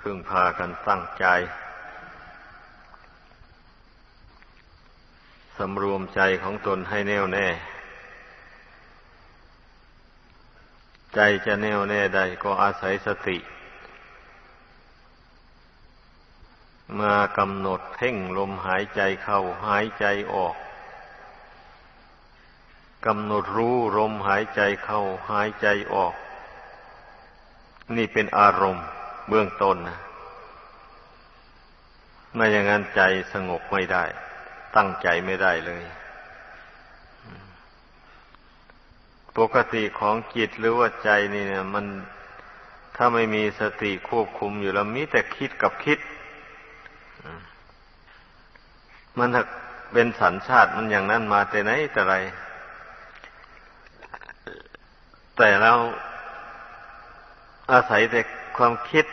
พึ่งพากันตั้งใจสำรวมใจของตนให้แน่วแน่ ใจจะแน่วแน่ได้ก็อาศัยสติ มากำหนดเพ่งลมหายใจเข้าหายใจออกกำหนดรู้ลมหายใจเข้าหายใจออก นี่เป็นอารมณ์ เบื้องต้นนะไม่อย่างนั้นใจสงบไม่ได้ ตั้งใจไม่ได้เลย ปกติของจิตหรือว่าใจนี่เนี่ย มันถ้าไม่มีสติควบคุมอยู่แล้วมีแต่คิดกับคิด มันถ้าเป็นสัญชาติมันอย่างนั้นมาแต่ไหนแต่ไร แต่เราอาศัยแต่ ความคิด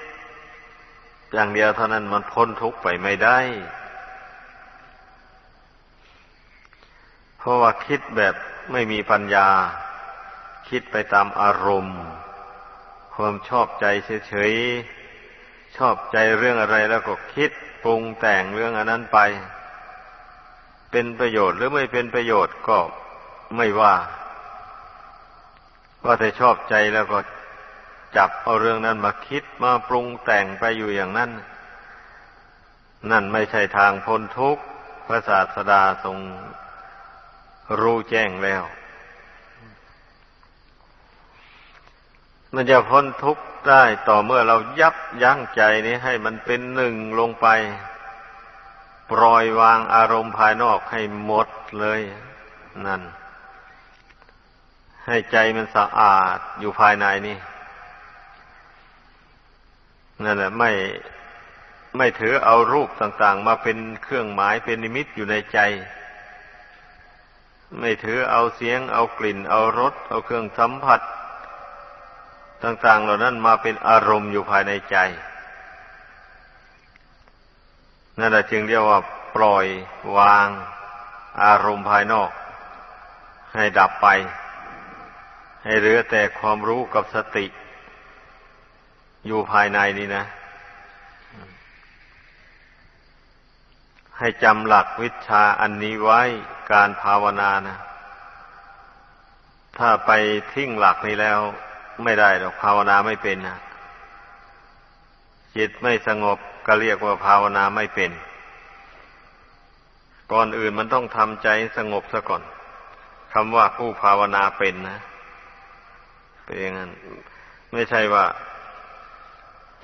อย่างเดียวเท่านั้นมันพ้นทุกข์ไปไม่ได้ เพราะว่าคิดแบบไม่มีปัญญา คิดไปตามอารมณ์ ความชอบใจเฉยๆ ชอบใจเรื่องอะไรแล้วก็คิดปรุงแต่งเรื่องอันนั้นไป เป็นประโยชน์หรือไม่เป็นประโยชน์ก็ไม่ว่า ว่าแต่ชอบใจแล้วก็ จับเอาเรื่องนั้นมาคิดมาปรุงแต่งไปอยู่อย่างนั้น นั่นไม่ใช่ทางพ้นทุกข์พระศาสดาทรงรู้แจ้งแล้ว มันจะพ้นทุกข์ได้ต่อเมื่อเรายับยั้งใจนี้ให้มันเป็นหนึ่งลงไป ปล่อยวางอารมณ์ภายนอกให้หมดเลย นั่น ให้ใจมันสะอาดอยู่ภายในนี่ นั่นแหละไม่ไม่ถือเอารูปต่างๆ มาเป็นเครื่องหมายเป็นนิมิตอยู่ในใจ ไม่ถือเอาเสียง เอากลิ่น เอารสเอาเครื่องสัมผัส ต่าง ๆ เหล่านั้นมาเป็นอารมณ์อยู่ภายในใจนั่นแหละจึงเรียกว่าปล่อยวาง อารมณ์ภายนอก ให้ดับไป ให้เหลือแต่ความรู้กับสติ อยู่ภายในนี่นะ ให้จำหลักวิชาอันนี้ไว้การภาวนานะถ้าไปทิ้งหลักนี้แล้วไม่ได้หรอกภาวนาไม่เป็นนะจิตไม่สงบก็เรียกว่าภาวนาไม่เป็น ก่อนอื่นมันต้องทำใจสงบซะก่อนคำว่าผู้ภาวนาเป็นนะเป็นอย่างนั้น ไม่ใช่ว่า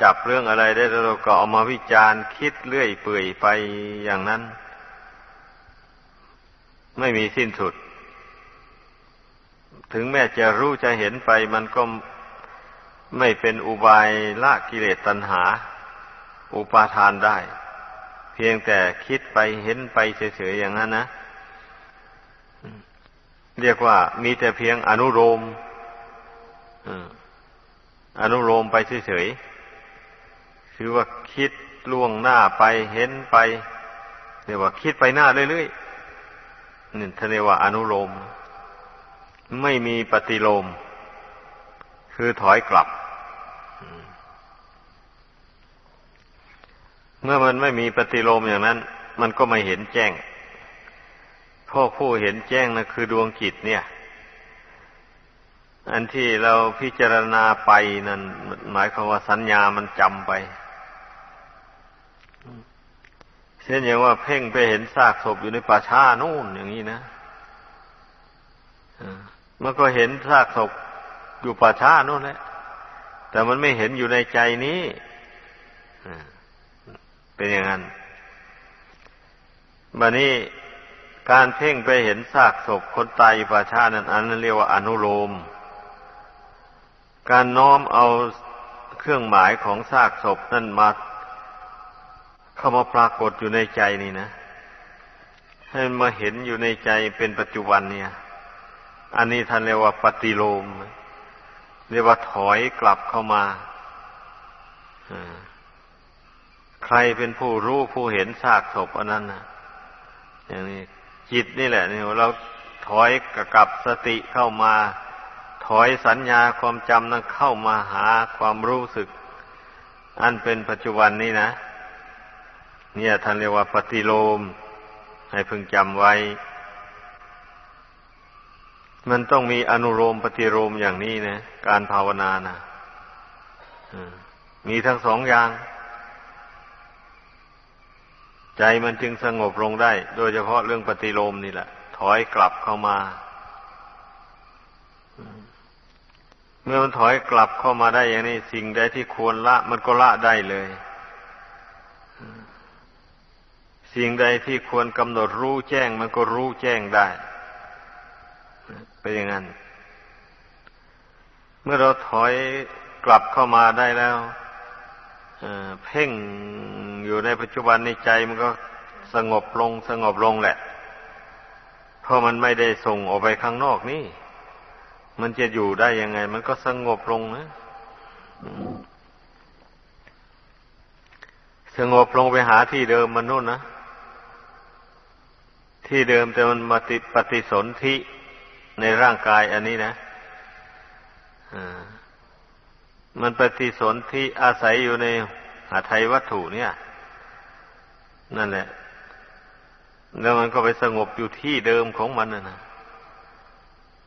จับเรื่องอะไรได้เราก็เอามาวิจารณ์คิดเรื่อยเปื่อยไปอย่างนั้น ไม่มีสิ้นสุด ถึงแม้จะรู้จะเห็นไป มันก็ไม่เป็นอุบายละกิเลสตัณหา อุปาทานได้ เพียงแต่คิดไปเห็นไปเฉยๆอย่างนั้นนะเรียกว่ามีแต่เพียงอนุโลมอนุโลมไปเฉยๆ คือว่าคิดล่วงหน้าไปเห็นไปเรียกว่าคิดไปหน้าเรื่อยๆนี่ท่านเรียกว่าอนุโลม ไม่มีปฏิโลม คือถอยกลับ เมื่อมันไม่มีปฏิโลมอย่างนั้น มันก็ไม่เห็นแจ้งพ่อผู้เห็นแจ้งนะคือดวงจิตเนี่ย อันที่เราพิจารณาไปนั่นหมายความว่าสัญญามันจำไป เช่นอย่างว่าเพ่งไปเห็นซากศพอยู่ในป่าช้านู่นอย่างนี้นะมันก็เห็นซากศพอยู่ป่าช้านู่นแหละแต่มันไม่เห็นอยู่ในใจนี้เป็นอย่างนั้นบันนี้การเพ่งไปเห็นซากศพคนตายป่าช้านั้นอันนั้นเรียกว่าอนุโลม การน้อมเอาเครื่องหมายของซากศพนั่นมา เข้ามาปรากฏอยู่ในใจนี่นะ ให้มาเห็นอยู่ในใจเป็นปัจจุบันเนี่ย อันนี้ท่านเรียกว่าปฏิโลม เรียกว่าถอยกลับเข้ามาใครเป็นผู้รู้ผู้เห็นซากศพอันนั้นนะอย่างนี้จิตนี่แหละนี่เราถอยกับสติเข้ามา ถอยสัญญาความจำนั้นเข้ามาหาความรู้สึก อันเป็นปัจจุบันนี้นะ เนี่ยท่านเรียกว่าปฏิโลม ให้พึงจำไว้ มันต้องมีอนุโลมปฏิโลมอย่างนี้นะการภาวนานะมีทั้งสองอย่าง ใจมันจึงสงบลงได้ โดยเฉพาะเรื่องปฏิโลมนี่แหละ ถอยกลับเข้ามา เมื่อมันถอยกลับเข้ามาได้อย่างนี้ สิ่งใดที่ควรละ มันก็ละได้เลย สิ่งใดที่ควรกำหนดรู้แจ้งมันก็รู้แจ้งได้เป็นอย่างนั้น เมื่อเราถอยกลับเข้ามาได้แล้วเพ่งอยู่ในปัจจุบันในใจมันก็สงบลงสงบลงแหละ เพราะมันไม่ได้ส่งออกไปข้างนอกนี่ มันจะอยู่ได้ยังไง มันก็สงบลงนะสงบลงไปหาที่เดิมมันนู่นนะ ที่เดิมแต่มันมาติปฏิสนธิในร่างกายอันนี้นะมันปฏิสนธิอาศัยอยู่ในหาไทยวัตถุเนี่ย นั่นแหละ แล้วมันก็ไปสงบอยู่ที่เดิมของมันนะ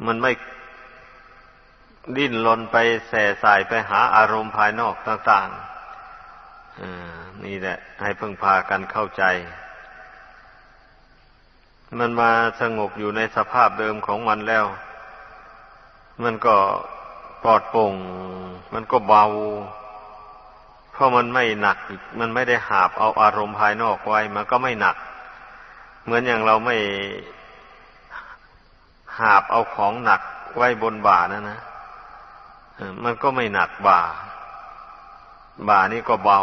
มันไม่ดิ้นรนไปแส่สายไปหาอารมณ์ภายนอกต่างๆนี่แหละ ให้เพิ่งพากันเข้าใจ มันมาสงบอยู่ในสภาพเดิมของมันแล้ว มันก็ปลอดโปร่ง มันก็เบา เพราะมันไม่หนัก มันไม่ได้หาบเอาอารมณ์ภายนอกไว้ มันก็ไม่หนัก เหมือนอย่างเราไม่หาบเอาของหนักไว้บนบ่านะนะ มันก็ไม่หนักบ่า บ่านี่ก็เบา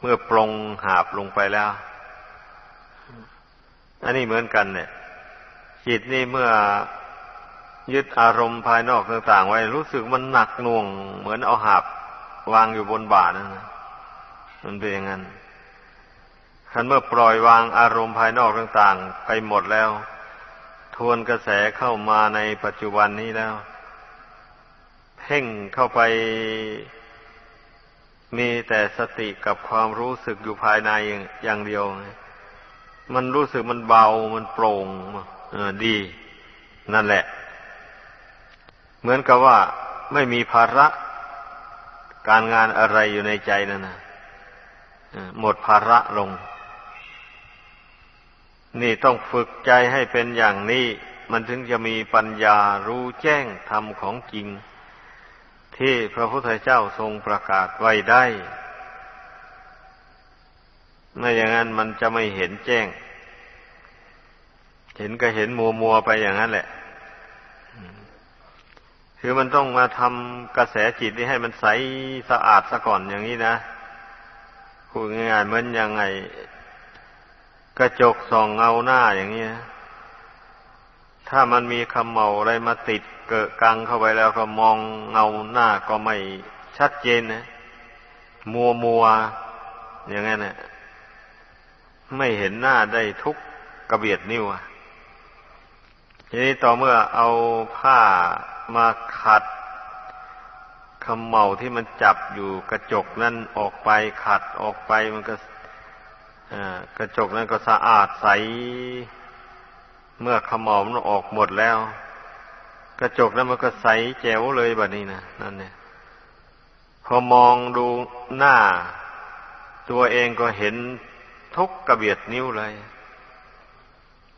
เมื่อปรงหาบลงไปแล้ว อันนี้เหมือนกันเนี่ยจิตนี่เมื่อยึดอารมณ์ภายนอกต่างๆ ไว้รู้สึกมันหนักหน่วง เหมือนเอาหาบวางอยู่บนบ่านั่นนะมันเป็นอย่างนั้นคันเมื่อปล่อยวางอารมณ์ภายนอกต่างๆ ไปหมดแล้ว ทวนกระแสเข้ามาในปัจจุบันนี้แล้ว เพ่งเข้าไป มีแต่สติกับความรู้สึกอยู่ภายในอย่างเดียว มันรู้สึกมันเบามันโปร่งออดี นั่นแหละ เหมือนกับว่าไม่มีภาระการงานอะไรอยู่ในใจนั่นนะหมดภาระลง นี่ต้องฝึกใจให้เป็นอย่างนี้ มันถึงจะมีปัญญารู้แจ้งธรรมของจริง ที่พระพุทธเจ้าทรงประกาศไว้ได้ ไม่อย่างนั้นมันจะไม่เห็นแจ้ง เห็นก็เห็นมัวมัวไปอย่างนั้นแหละ คือมันต้องมาทำกระแสจิตนี้ให้มันใสสะอาดซะก่อนอย่างนี้นะพูดง่ายๆเหมือนยังไง กระจกส่องเงาหน้าอย่างนี้นะถ้ามันมีคำเมาอะไรมาติดเกิดกังเข้าไปแล้วก็มองเงาหน้าก็ไม่ชัดเจนนะมัวมัวอย่างนั้นนะ ไม่เห็นหน้าได้ทุกกระเบียดนิ้วทีนี้ต่อเมื่อเอาผ้ามาขัดคำเมาที่มันจับอยู่กระจกนั่นออกไปขัดออกไปมันก็กระจกนั้นก็สะอาดใส เมื่อขมอมันออกหมดแล้ว กระจกแล้วมันก็ใสแจ๋วเลยแบบนี้นะนั่นเนี่ยพอมองดูหน้า ตัวเองก็เห็น ทุกกระเบียดนิ้วเลย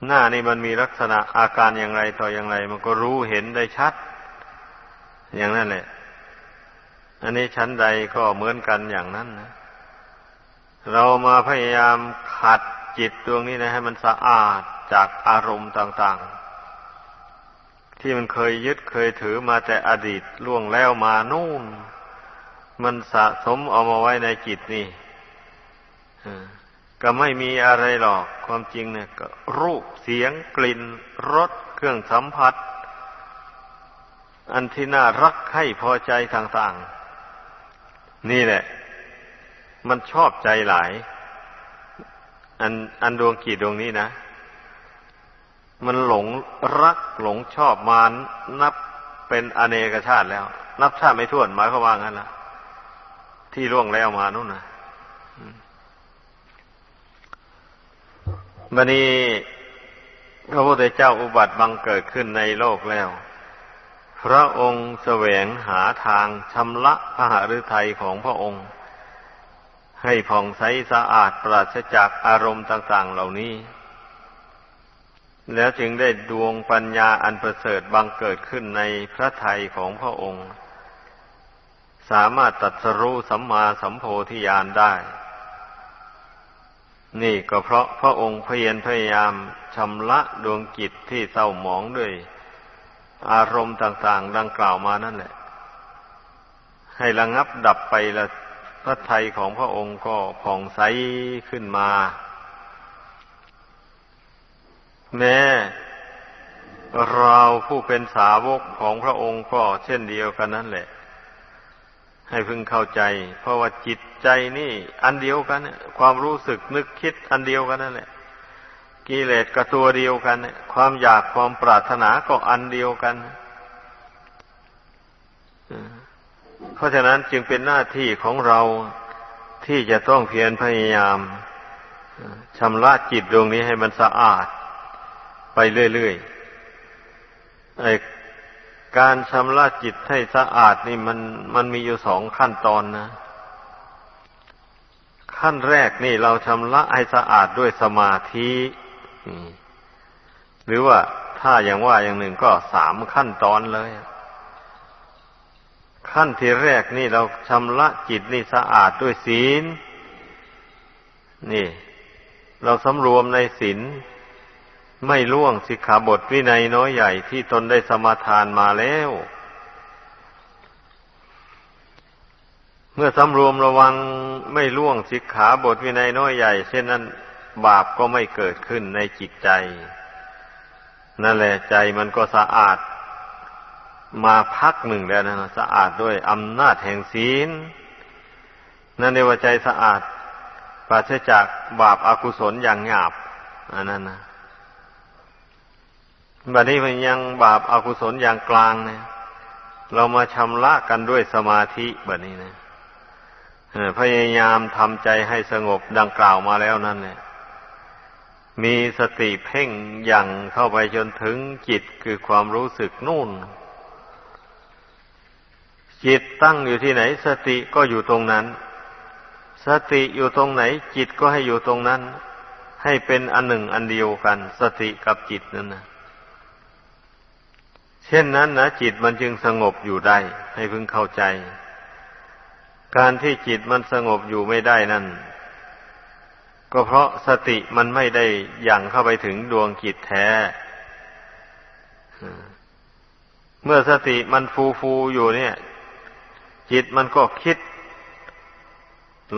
หน้านี่มันมีลักษณะอาการอย่างไรต่ออย่างไร มันก็รู้เห็นได้ชัด อย่างนั้นแหละ อันนี้ชั้นใดก็เหมือนกันอย่างนั้นนะเรามาพยายามขัดจิตดวงนี้นะให้มันสะอาดจากอารมณ์ต่างๆ ที่มันเคยยึดเคยถือมาแต่อดีตล่วงแล้วมานู่น มันสะสมเอามาไว้ในจิตนี่ ก็ไม่มีอะไรหรอก ความจริงเนี่ยก็รูปเสียงกลิ่นรสเครื่องสัมผัส อันที่น่ารักให้พอใจต่างๆ นี่แหละ มันชอบใจหลาย อันอันดวงกีดดวงนี้นะ มันหลงรักหลงชอบมานับเป็นอเนกชาติแล้ว นับชาติไม่ถ้วนหมายความว่างั้นละที่ล่วงแล้วมานู่นนะ บันนี้พระพุทธเจ้าอุบัติบังเกิดขึ้นในโลกแล้ว พระองค์แสวงหาทางชำระพระหฤทัยของพระองค์ ให้ผ่องใสสะอาดปราศจากอารมณ์ต่างๆเหล่านี้ แล้วจึงได้ดวงปัญญาอันประเสริฐบังเกิดขึ้นในพระทัยของพระองค์ สามารถตัดสรู้สัมมาสัมโพธิญาณได้ นี่ก็เพราะพระองค์เพียรพยายามชำระดวงจิตที่เศร้าหมองด้วย อารมณ์ต่างๆ ดังกล่าวมานั่นแหละ ให้ระงับดับไปละพระทัยของพระองค์ก็ผ่องใสขึ้นมา แม้เราผู้เป็นสาวกของพระองค์ก็เช่นเดียวกันนั่นแหละ ให้พึงเข้าใจ เพราะว่าจิต ใจนี่ อันเดียวกันความรู้สึกนึกคิดอันเดียวกันนั่นแหละกิเลสก็ตัวเดียวกัน ความอยากความปรารถนาก็อันเดียวกัน เพราะฉะนั้นจึงเป็นหน้าที่ของเราที่จะต้องเพียรพยายามชำระจิตดวงนี้ให้มันสะอาด ไปเรื่อยๆการชำระจิตให้สะอาดนี่มันมันมีอยู่สองขั้นตอนนะ ขั้นแรกนี่เราชำระให้สะอาดด้วยสมาธิหรือว่าถ้าอย่างว่าอย่างหนึ่งก็สามขั้นตอนเลย ขั้นที่แรกนี่เราชำระจิตนี่สะอาดด้วยศีล นี่ เราสำรวมในศีลไม่ล่วงสิกขาบทวินัยน้อยใหญ่ที่ตนได้สมาทานมาแล้ว เมื่อสำรวมระวังไม่ล่วงสิกขาบทวินัยน้อยใหญ่ เช่นนั้นบาปก็ไม่เกิดขึ้นในจิตใจ นั่นแหละใจมันก็สะอาด มาพักหนึ่งแล้วนะสะอาดด้วยอำนาจแห่งศีล นั่นเรียกว่าใจสะอาดปราศจากบาปอากุศลอย่างหยาบอันนั้นนะบัดนี้มันยังบาปอากุศลอย่างกลางเนี่ยเรามาชำระกันด้วยสมาธิแบบนี้นะ พยายามทำใจให้สงบดังกล่าวมาแล้วนั่นเนี่ยมีสติเพ่งอย่างเข้าไปจนถึงจิตคือความรู้สึกนู่น จิตตั้งอยู่ที่ไหน สติก็อยู่ตรงนั้น สติอยู่ตรงไหน จิตก็ให้อยู่ตรงนั้น ให้เป็นอันหนึ่งอันเดียวกัน สติกับจิตนั่นนะเช่นนั้นนะจิตมันจึงสงบอยู่ได้ ให้พึงเข้าใจ การที่จิตมันสงบอยู่ไม่ได้นั่น ก็เพราะสติมันไม่ได้ย่างเข้าไปถึงดวงจิตแท้ เมื่อสติมันฟูฟูอยู่เนี่ย จิตมันก็คิด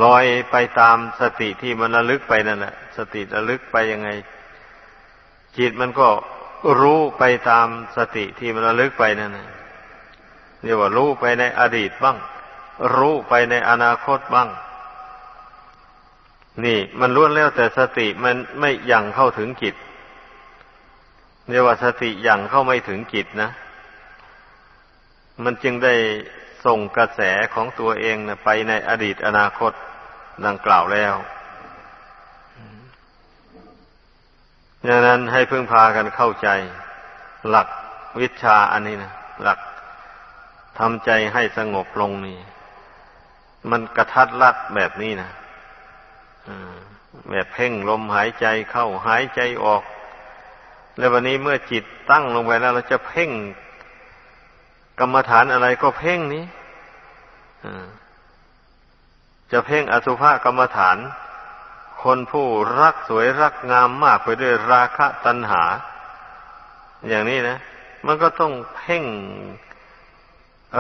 ลอยไปตามสติที่มันระลึกไปนั่นแหละ สติระลึกไปยังไง จิตมันก็รู้ไปตามสติที่มันระลึกไปนั่นเรียกว่ารู้ไปในอดีตบ้าง รู้ไปในอนาคตบ้าง นี่ มันล้วนแล้วแต่สติมันไม่ยังเข้าถึงจิตเรียกว่าสติยังเข้าไม่ถึงจิตนะ มันจึงได้ส่งกระแสของตัวเองนะไปในอดีตอนาคตดังกล่าวแล้วดังนั้นให้พึ่งพากันเข้าใจ หลักวิชาอันนี้นะหลักทำใจให้สงบลงนี่ มันกระทัดรัดแบบนี้นะแบบเพ่งลมหายใจเข้าหายใจออก แล้ววันนี้เมื่อจิตตั้งลงไปแล้ว เราจะเพ่งกรรมฐานอะไรก็เพ่งนี้จะเพ่งอสุภกรรมฐาน คนผู้รักสวยรักงามมากไปด้วยราคะตัณหา อย่างนี้นะ มันก็ต้องเพ่ง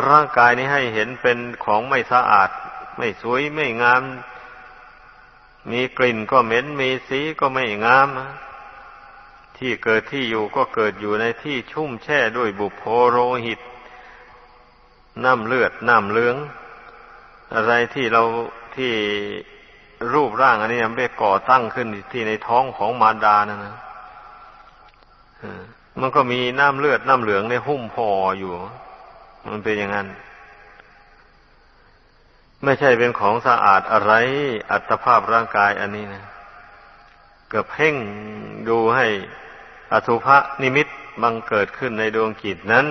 ร่างกายนี้ให้เห็นเป็นของไม่สะอาด ไม่สวยไม่งาม มีกลิ่นก็เหม็น มีสีก็ไม่งาม ที่เกิดที่อยู่ก็เกิดอยู่ในที่ชุ่มแช่ด้วยบุโพโรหิต น้ำเลือด น้ำเลือง อะไรที่เราที่รูปร่างอันนี้มันไปก่อตั้งขึ้นที่ในท้องของมารดานะนะมันก็มีน้ำเลือดน้ำเหลืองในหุ้มพออยู่ มันเป็นอย่างนั้น ไม่ใช่เป็นของสะอาดอะไร อัตภาพร่างกายอันนี้นะก็เพ่งดูให้อสุภะนิมิตบังเกิดขึ้นในดวงจิตนั้น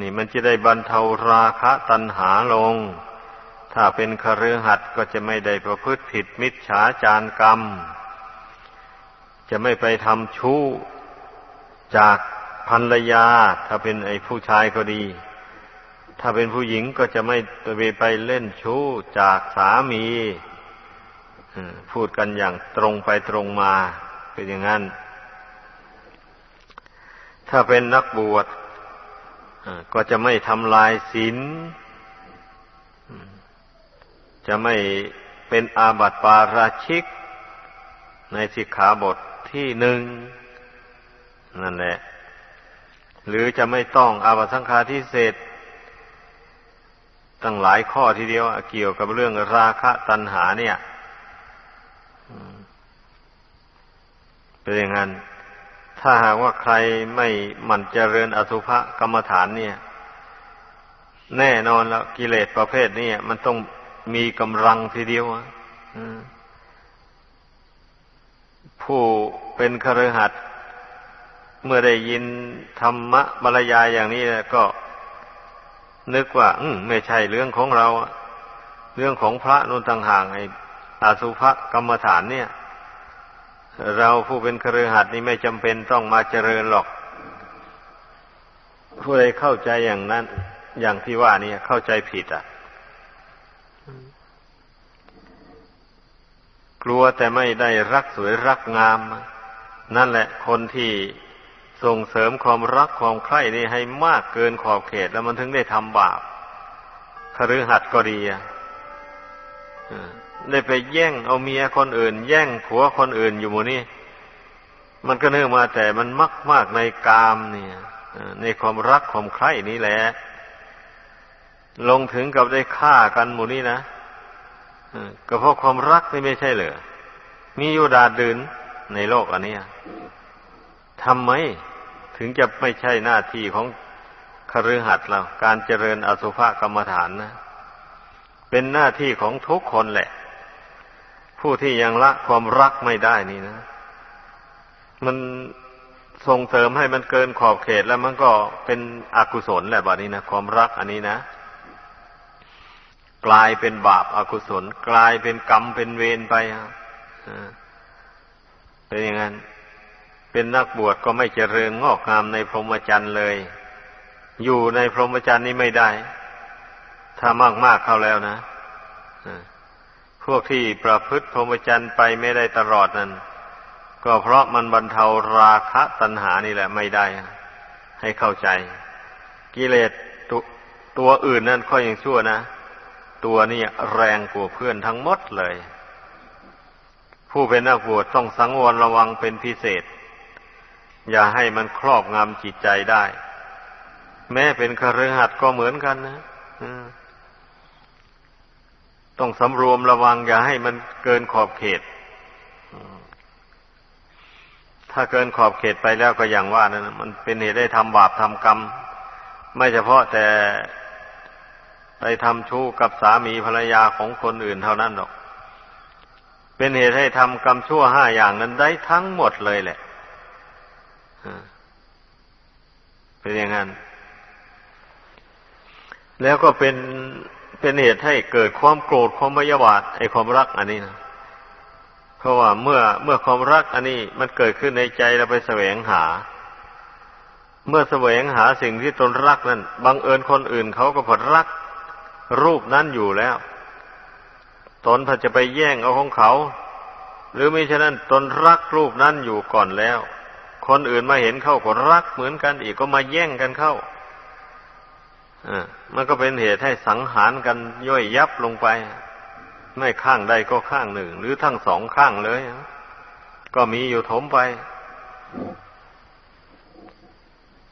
นี่มันจะได้บรรเทาราคะตัณหาลง ถ้าเป็นคฤหัสถ์ก็จะไม่ได้ประพฤติผิดมิจฉาจารกรรม จะไม่ไปทำชู้จากภรรยา ถ้าเป็นไอ้ผู้ชายก็ดี ถ้าเป็นผู้หญิงก็จะไม่ไปไปเล่นชู้จากสามีพูดกันอย่างตรงไปตรงมา เป็นอย่างนั้น ถ้าเป็นนักบวชก็จะไม่ทำลายศีลจะไม่เป็นอาบัติปาราชิก ในสิกขาบทที่หนึ่งนั่นแหละ หรือจะไม่ต้องอาบัติสังฆาทิเศษ ตั้งหลายข้อทีเดียวเกี่ยวกับเรื่องราคะตัณหาเนี่ยเป็นอย่างนั้น ถ้าหากว่าใครไม่หมั่นเจริญอสุภกรรมฐานเนี่ย แน่นอนแล้วกิเลสประเภทนี้มันต้องมีกำลังทีเดียวผู้เป็นคฤหัสถ์เมื่อได้ยินธรรมะบรรยายอย่างนี้ก็ นึกว่า อืมไม่ใช่เรื่องของเรา เรื่องของพระนุนต่างหากไอ้อาสุภกรรมฐานเนี่ย เราผู้เป็นครือขัดนี่ไม่จำเป็นต้องมาเจริญหรอก ผู้ใดเข้าใจอย่างนั้น อย่างที่ว่านี่เข้าใจผิดอะ กลัวแต่ไม่ได้รักสวยรักงาม นั่นแหละคนที่ ส่งเสริมความรักความใคร่นี่ให้มากเกินขอบเขตแล้วมันถึงได้ทำบาปคฤหัสถ์ก็ดีอะได้ไปแย่งเอาเมียคนอื่น แย่งผัวคนอื่นอยู่หมู่นี้มันก็เนื่องมาแต่มันมักมากในกามเนี่ยในความรักความใคร่นี้แหละ ลงถึงกับได้ฆ่ากันหมู่นี้นะก็เพราะความรักนี่ไม่ใช่เหรอมีอยู่ดาดืนในโลกอันนี้ทำไม ถึงจะไม่ใช่หน้าที่ของคฤหัสถ์เราการเจริญอสุภกรรมฐานนะ เป็นหน้าที่ของทุกคนแหละ ผู้ที่ยังละความรักไม่ได้นี่นะ มันส่งเสริมให้มันเกินขอบเขตแล้วมันก็เป็นอกุศลแหละบัดนี้นะความรักอันนี้นะ กลายเป็นบาปอากุศล กลายเป็นกรรมเป็นเวรไปอะเป็นอย่างนั้น เป็นนักบวชก็ไม่เจริญงอกงามในพรหมจรรย์เลย อยู่ในพรหมจรรย์นี้ไม่ได้ ถ้ามากมากเข้าแล้วนะพวกที่ประพฤติพรหมจรรย์ไปไม่ได้ตลอดนั้นก็เพราะมันบรรเทาราคะตัณหานี่แหละไม่ได้ ให้เข้าใจ กิเลสตตัวอื่นนั่นค่อยยังชั่วนะ ตัวนี้แรงกว่าเพื่อนทั้งหมดเลย ผู้เป็นนักบวชต้องสังวรระวังเป็นพิเศษ อย่าให้มันครอบงำจิตใจได้ แม้เป็นคฤหัสถ์ก็เหมือนกันนะต้องสำรวมระวัง อย่าให้มันเกินขอบเขต ถ้าเกินขอบเขตไปแล้วก็อย่างว่านะมันเป็นเหตุได้ทำบาปทำกรรม ไม่เฉพาะแต่ไปทำชู้กับสามีภรรยาของคนอื่นเท่านั้นหรอก เป็นเหตุให้ทำกรรมชั่วห้าอย่างนั้นได้ทั้งหมดเลยแหละ เป็นอย่างนั้น แล้วก็เป็นเป็นเหตุให้เกิดความโกรธความไม่ยบาทไอ้ความรักอันนี้นะเพราะว่าเมื่อเมื่อความรักอันนี้มันเกิดขึ้นในใจเราไปแสวงหา เมื่อแสวงหาสิ่งที่ตนรักนั้นบังเอิญคนอื่นเขาก็ผลรัก รูปนั้นอยู่แล้ว ตนพอจะไปแย่งเอาของเขา หรือไม่ฉะนั้นตนรักรูปนั้นอยู่ก่อนแล้ว คนอื่นมาเห็นเข้าก็รักเหมือนกันอีกก็มาแย่งกันเข้าอ่ามันก็เป็นเหตุให้สังหารกันย่อยยับลงไป ไม่ข้างใดก็ข้างหนึ่ง หรือทั้งสองข้างเลย ก็มีอยู่ถมไป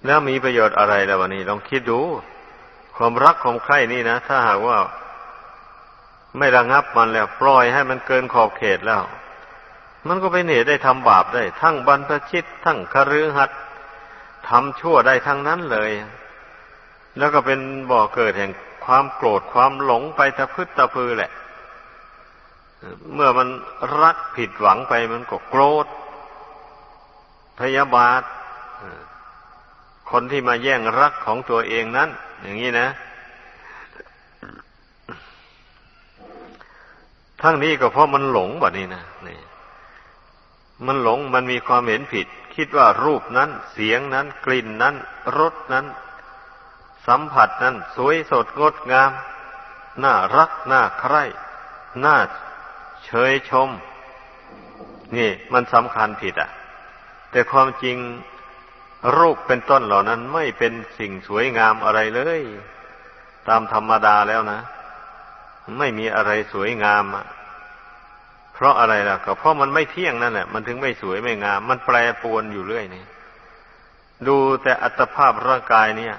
แล้วมีประโยชน์อะไรแล้ววันนี้ลองคิดดู ความรักความใคร่นี่นะ ถ้าหากว่า ไม่ระงับมันแล้ว ปล่อยให้มันเกินขอบเขตแล้ว มันก็เป็นเหตุได้ทำบาปได้ ทั้งบรรพชิต ทั้งคฤหัสถ์ทำชั่วได้ทั้งนั้นเลย แล้วก็เป็นบ่อเกิดแห่งความโกรธความหลงไปตะพึดตะพือแหละ เมื่อมันรักผิดหวังไปมันก็โกรธ พยาบาท คนที่มาแย่งรักของตัวเองนั้น อย่างนี้นะ ทั้งนี้ก็เพราะมันหลงแบบนี้นะนี่ มันหลงมันมีความเห็นผิด คิดว่ารูปนั้น เสียงนั้น กลิ่นนั้นรสนั้น สัมผัสนั้น สวยสดงดงาม น่ารัก น่าใคร่ น่าเชยชม นี่ มันสำคัญผิดอะ แต่ความจริงรูปเป็นต้นเหล่านั้นไม่เป็นสิ่งสวยงามอะไรเลย ตามธรรมดาแล้วนะ ไม่มีอะไรสวยงามอะ เพราะอะไรล่ะ ก็เพราะมันไม่เที่ยงนั่นแหละมันถึงไม่สวยไม่งาม มันแปรปรวนอยู่เรื่อยนี่ดูแต่อัตภาพร่างกายเนี่ย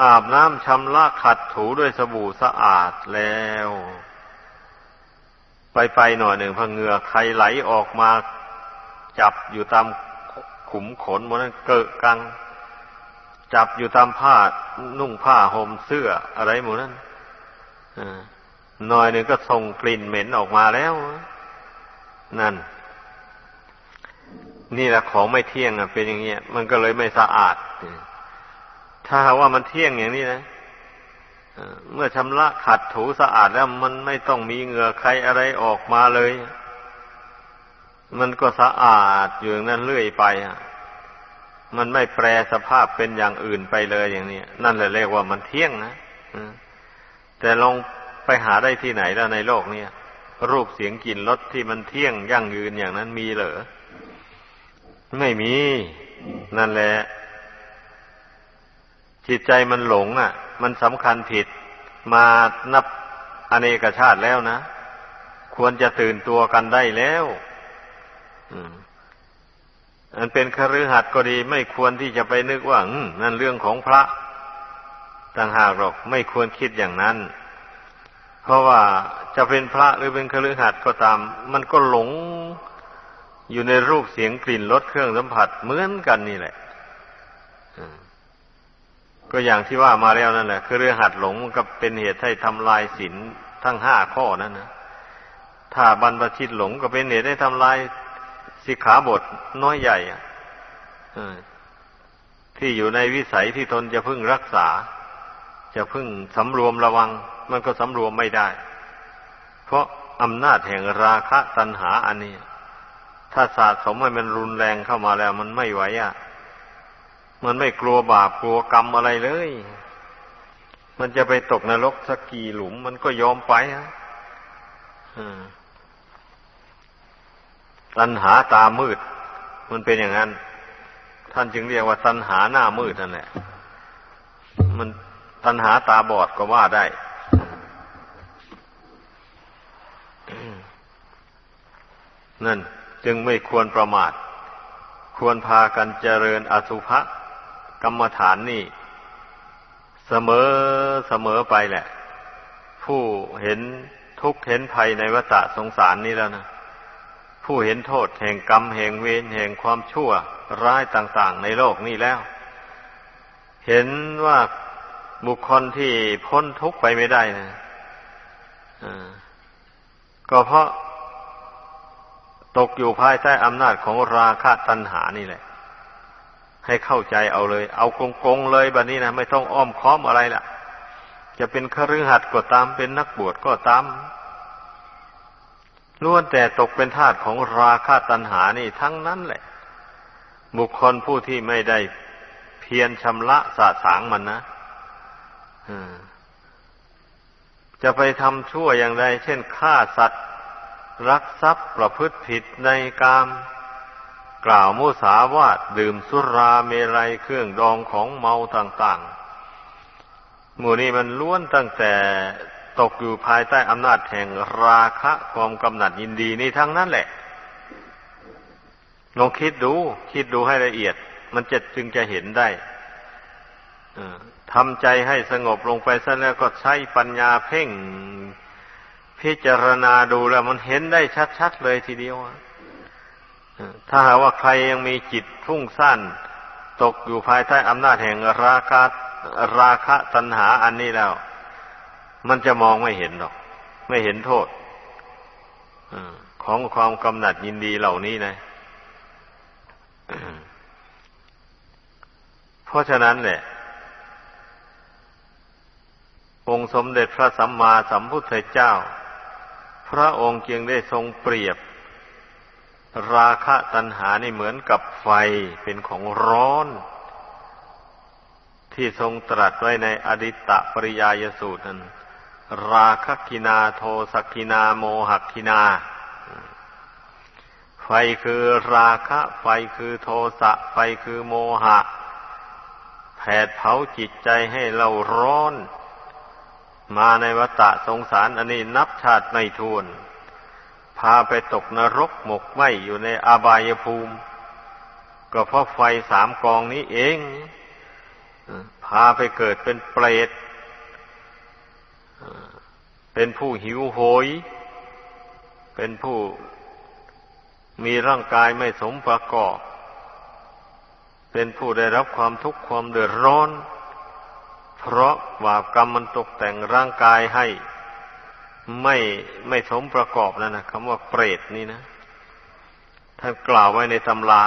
อาบน้ำชำระขัดถูด้วยสบู่สะอาดแล้ว ไปไปหน่อยหนึ่งพอเหงื่อใครไหลออกมาจับอยู่ตามขุมขนมันนั้นเกิดกัง จับอยู่ตามผ้านุ่งผ้าห่มเสื้ออะไรหมดนั้นอ่า หน่อยหนึ่งก็ส่งกลิ่นเหม็นออกมาแล้ว นั่น นี่แหละของไม่เที่ยงอะเป็นอย่างเงี้ย มันก็เลยไม่สะอาด ถ้าว่ามันเที่ยงอย่างนี้นะเมื่อชำระขัดถูสะอาดแล้วมันไม่ต้องมีเหงื่อใครอะไรออกมาเลย มันก็สะอาดอยู่อย่างนั้นเรื่อยไปอะมันไม่แปรสภาพเป็นอย่างอื่นไปเลยอย่างนี้นั่นแหละเรียกว่ามันเที่ยงนะแต่ลอง ไปหาได้ที่ไหนแล้วในโลกเนี้รูปเสียงกลิ่นรสที่มันเที่ยงยั่งยืนอย่างนั้นมีเหรอ ไม่มี นั่นแหละ จิตใจมันหลง อะ มันสำคัญผิดมานับอเนกชาติแล้วนะ ควรจะตื่นตัวกันได้แล้วอันเป็นคฤหัสถ์ก็ดี ไม่ควรที่จะไปนึกว่านั่นเรื่องของพระต่างหากหรอก ไม่ควรคิดอย่างนั้น เพราะว่าจะเป็นพระหรือเป็นคฤหัสถ์ก็ตาม มันก็หลงอยู่ในรูปเสียงกลิ่นรสเครื่องสัมผัสเหมือนกันนี่แหละก็อย่างที่ว่ามาแล้วนั่นแหละคือเรื่องหัดหลงก็เป็นเหตุให้ทำลายศีลทั้งห้าข้อนั้นนะถ้าบรรพชิตหลงก็เป็นเหตุให้ทำลายสิกขาบทน้อยใหญ่ที่อยู่ในวิสัยที่ตนจะพึ่งรักษา จะพึ่งสำรวมระวัง มันก็สำรวมไม่ได้ เพราะอำนาจแห่งราคะตัณหาอันนี้ ถ้าสะสมให้มันรุนแรงเข้ามาแล้วมันไม่ไหวอะ มันไม่กลัวบาปกลัวกรรมอะไรเลย มันจะไปตกนรกสักกี่หลุม มันก็ยอมไปอะตัณหาตามืด มันเป็นอย่างนั้น ท่านจึงเรียกว่าตัณหาหน้ามืดนั่นแหละ มันตัณหาตาบอดก็ว่าได้ นั่น จึงไม่ควรประมาท ควรพากันเจริญอสุภะกรรมฐานนี่ เสมอเสมอไปแหละ ผู้เห็นทุกข์เห็นภัยในวัฏสงสารนี้แล้วนะผู้เห็นโทษแห่งกรรมแห่งเวรแห่งความชั่วร้ายต่าง ๆ ในโลกนี้แล้ว เห็นว่าบุคคลที่พ้นทุกข์ไปไม่ได้นะ ก็เพราะตกอยู่ภายใต้อำนาจของราคะตัณหานี่แหละ ให้เข้าใจเอาเลย เอากงๆเลยแบบนี้นะไม่ต้องอ้อมค้อมอะไรล่ะ จะเป็นคฤหัสถ์ก็ตามเป็นนักบวชก็ตามล้วนแต่ตกเป็นทาสของราคะตัณหานี่ทั้งนั้นแหละ บุคคลผู้ที่ไม่ได้เพียรชำระสะสางมันนะ จะไปทำชั่วอย่างใดเช่นฆ่าสัตว์ รักทรัพย์ประพฤติผิดในกาม กล่าวมุสาวาทดื่มสุราเมลัยเครื่องดองของเมาต่างๆ หมู่นี้มันล้วนตั้งแต่ตกอยู่ภายใต้อำนาจแห่งราคะความกำหนัดยินดีนี่ทั้งนั้นแหละลองคิดดู คิดดูให้ละเอียด มันจะจึงจะเห็นได้ ทำใจให้สงบลงไปซะแล้วก็ใช้ปัญญาเพ่ง พิจารณาดูแล้วมันเห็นได้ชัดๆเลยทีเดียวถ้าหากว่าใครยังมีจิตฟุ้งซ่านตกอยู่ภายใต้อำนาจแห่งราคะราคะตัณหาอันนี้แล้ว มันจะมองไม่เห็นหรอก ไม่เห็นโทษของความกำหนัดยินดีเหล่านี้นะเพราะฉะนั้นแหละ องค์สมเด็จพระสัมมาสัมพุทธเจ้า พระองค์เกียงได้ทรงเปรียบ ราคะตัณหานี่เหมือนกับไฟเป็นของร้อน ที่ทรงตรัสไว้ในอดิตตปริยายสูตรนั้นราคะกินาโทสกกินาโมหกินา ไฟคือราคะ ไฟคือโทสะ ไฟคือโมหะ แผดเผาจิตใจให้เราร้อน มาในวัฏสงสารอันนี้นับชาติไม่ทวนพาไปตกนรกหมกไหมอยู่ในอาบายภูมิ ก็เพราะไฟสามกองนี้เองพาไปเกิดเป็นเปรตเป็นผู้หิวโหย เป็นผู้มีร่างกายไม่สมประกอบ เป็นผู้ได้รับความทุกข์ความเดือดร้อน เพราะบาปกรรมมันตกแต่งร่างกายให้ไม่ไม่สมประกอบนั่นนะคำว่าเปรตนี่นะท่านกล่าวไว้ในตำรา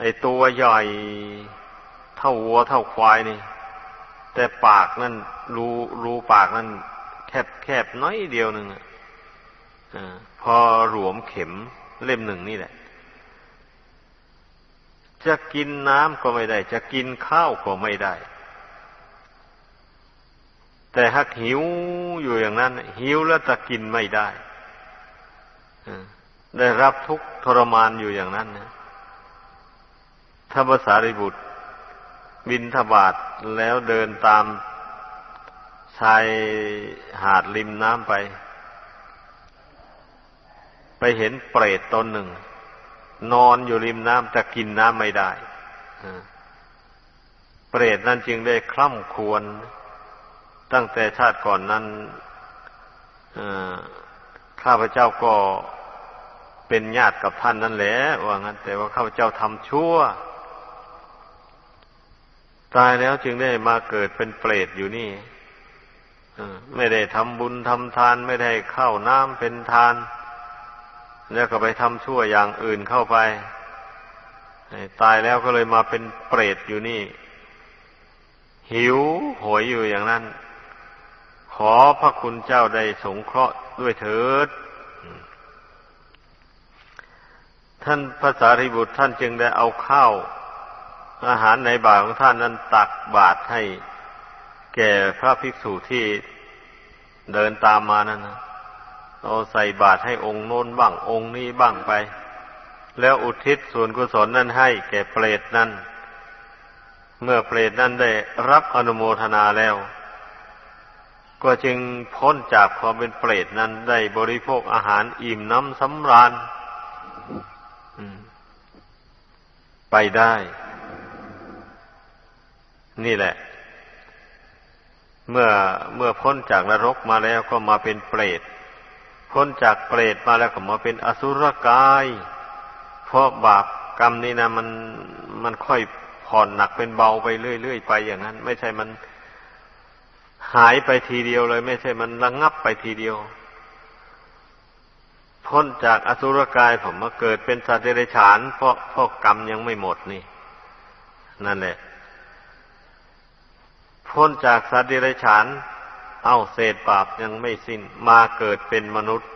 ไอ้ตัวใหญ่เท่าวัวเท่าควายนี่ แต่ปากนั่นรูรูปากนั่นแคบแคบน้อยเดียวหนึ่งอะพอหลวมเข็มเล่มหนึ่งนี่แหละ จะกินน้ำก็ไม่ได้ จะกินข้าวก็ไม่ได้ แต่หากหิวอยู่อย่างนั้น หิวแล้วจะกินไม่ได้ได้รับทุกทรมานอยู่อย่างนั้นนะถ้าภาษาริบุตร บินทบาทแล้วเดินตามชายหาดริมน้ำไป ไปเห็นเปรตตนหนึ่ง นอนอยู่ริมน้ำจะกินน้ำไม่ได้เปรตนั้นจึงได้คล่ำควร ตั้งแต่ชาติก่อนนั้นข้าพเจ้าก็เป็นญาติกับท่านนั่นแหละว่างั้น แต่ว่าข้าพเจ้าทำชั่ว ตายแล้วจึงได้มาเกิดเป็นเปรตอยู่นี่ไม่ได้ทำบุญทำทาน ไม่ได้เข้าน้ำเป็นทาน แล้วก็ไปทำชั่วอย่างอื่นเข้าไป ตายแล้วก็เลยมาเป็นเปรตอยู่นี่ หิวโหยอยู่อย่างนั้น ขอพระคุณเจ้าได้สงเคราะห์ด้วยเถิด ท่านพระสารีบุตรท่านจึงได้เอาข้าวอาหารในบาตรของท่านนั้นตักบาตรให้แก่พระภิกษุที่เดินตามมานั่นนะ เอาใส่บาตรให้องค์โน้นบ้างองค์นี้บ้างไป แล้วอุทิศส่วนกุศลนั้นให้แก่เปรตนั้น เมื่อเปรตนั้นได้รับอนุโมทนาแล้ว ก็จึงพ้นจากความเป็นเปรตนั้นได้บริโภคอาหารอิ่มน้ำสำราญไปได้ นี่แหละ เมื่อเมื่อพ้นจากนรกมาแล้วก็มาเป็นเปรต พ้นจากเปรตมาแล้วก็มาเป็นอสุรกาย เพราะบาปกรรมนี่นะมันมันค่อยผ่อนหนักเป็นเบาไปเรื่อยๆไปอย่างนั้น ไม่ใช่มันหายไปทีเดียวเลย ไม่ใช่มันระงงับไปทีเดียว พ้นจากอสุรกายผมมาเกิดเป็นสัตว์เดรัจฉาน เพราะเพราะกรรมยังไม่หมดนี่ นั่นแหละ พ้นจากสัตว์เดรัจฉาน เอาเศษบาปยังไม่สิ้น มาเกิดเป็นมนุษย์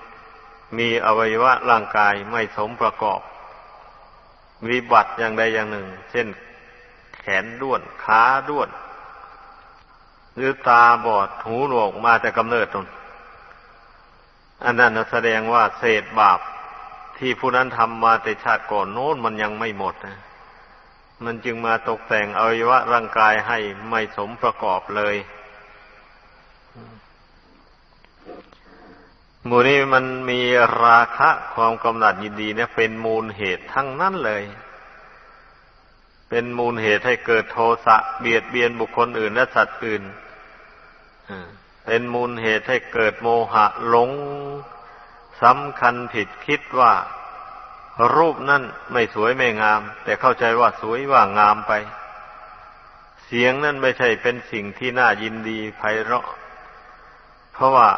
มีอวัยวะร่างกายไม่สมประกอบ วิบัติอย่างใดอย่างหนึ่ง เช่น แขนด้วนขาด้วนหรือตาบอดหูหนวกมาแต่กำเนิดตนอันนั้นแสดงว่าเศษบาปที่ผู้นั้นทำมาแต่ชาติก่อนโน้นมันยังไม่หมดนะมันจึงมาตกแต่งอวัยวะร่างกายให้ไม่สมประกอบเลย หมู่นี้มันมีราคะความกำหนัดยินดีเนี่ยเป็นมูลเหตุทั้งนั้นเลย เป็นมูลเหตุให้เกิดโทสะเบียดเบียนบุคคลอื่นและสัตว์อื่นเป็นมูลเหตุให้เกิดโมหะหลงสำคัญผิดคิดว่ารูปนั่นไม่สวยไม่งาม แต่เข้าใจว่าสวยว่างามไป เสียงนั่นไม่ใช่เป็นสิ่งที่น่ายินดีไพเราะ เพราะว่า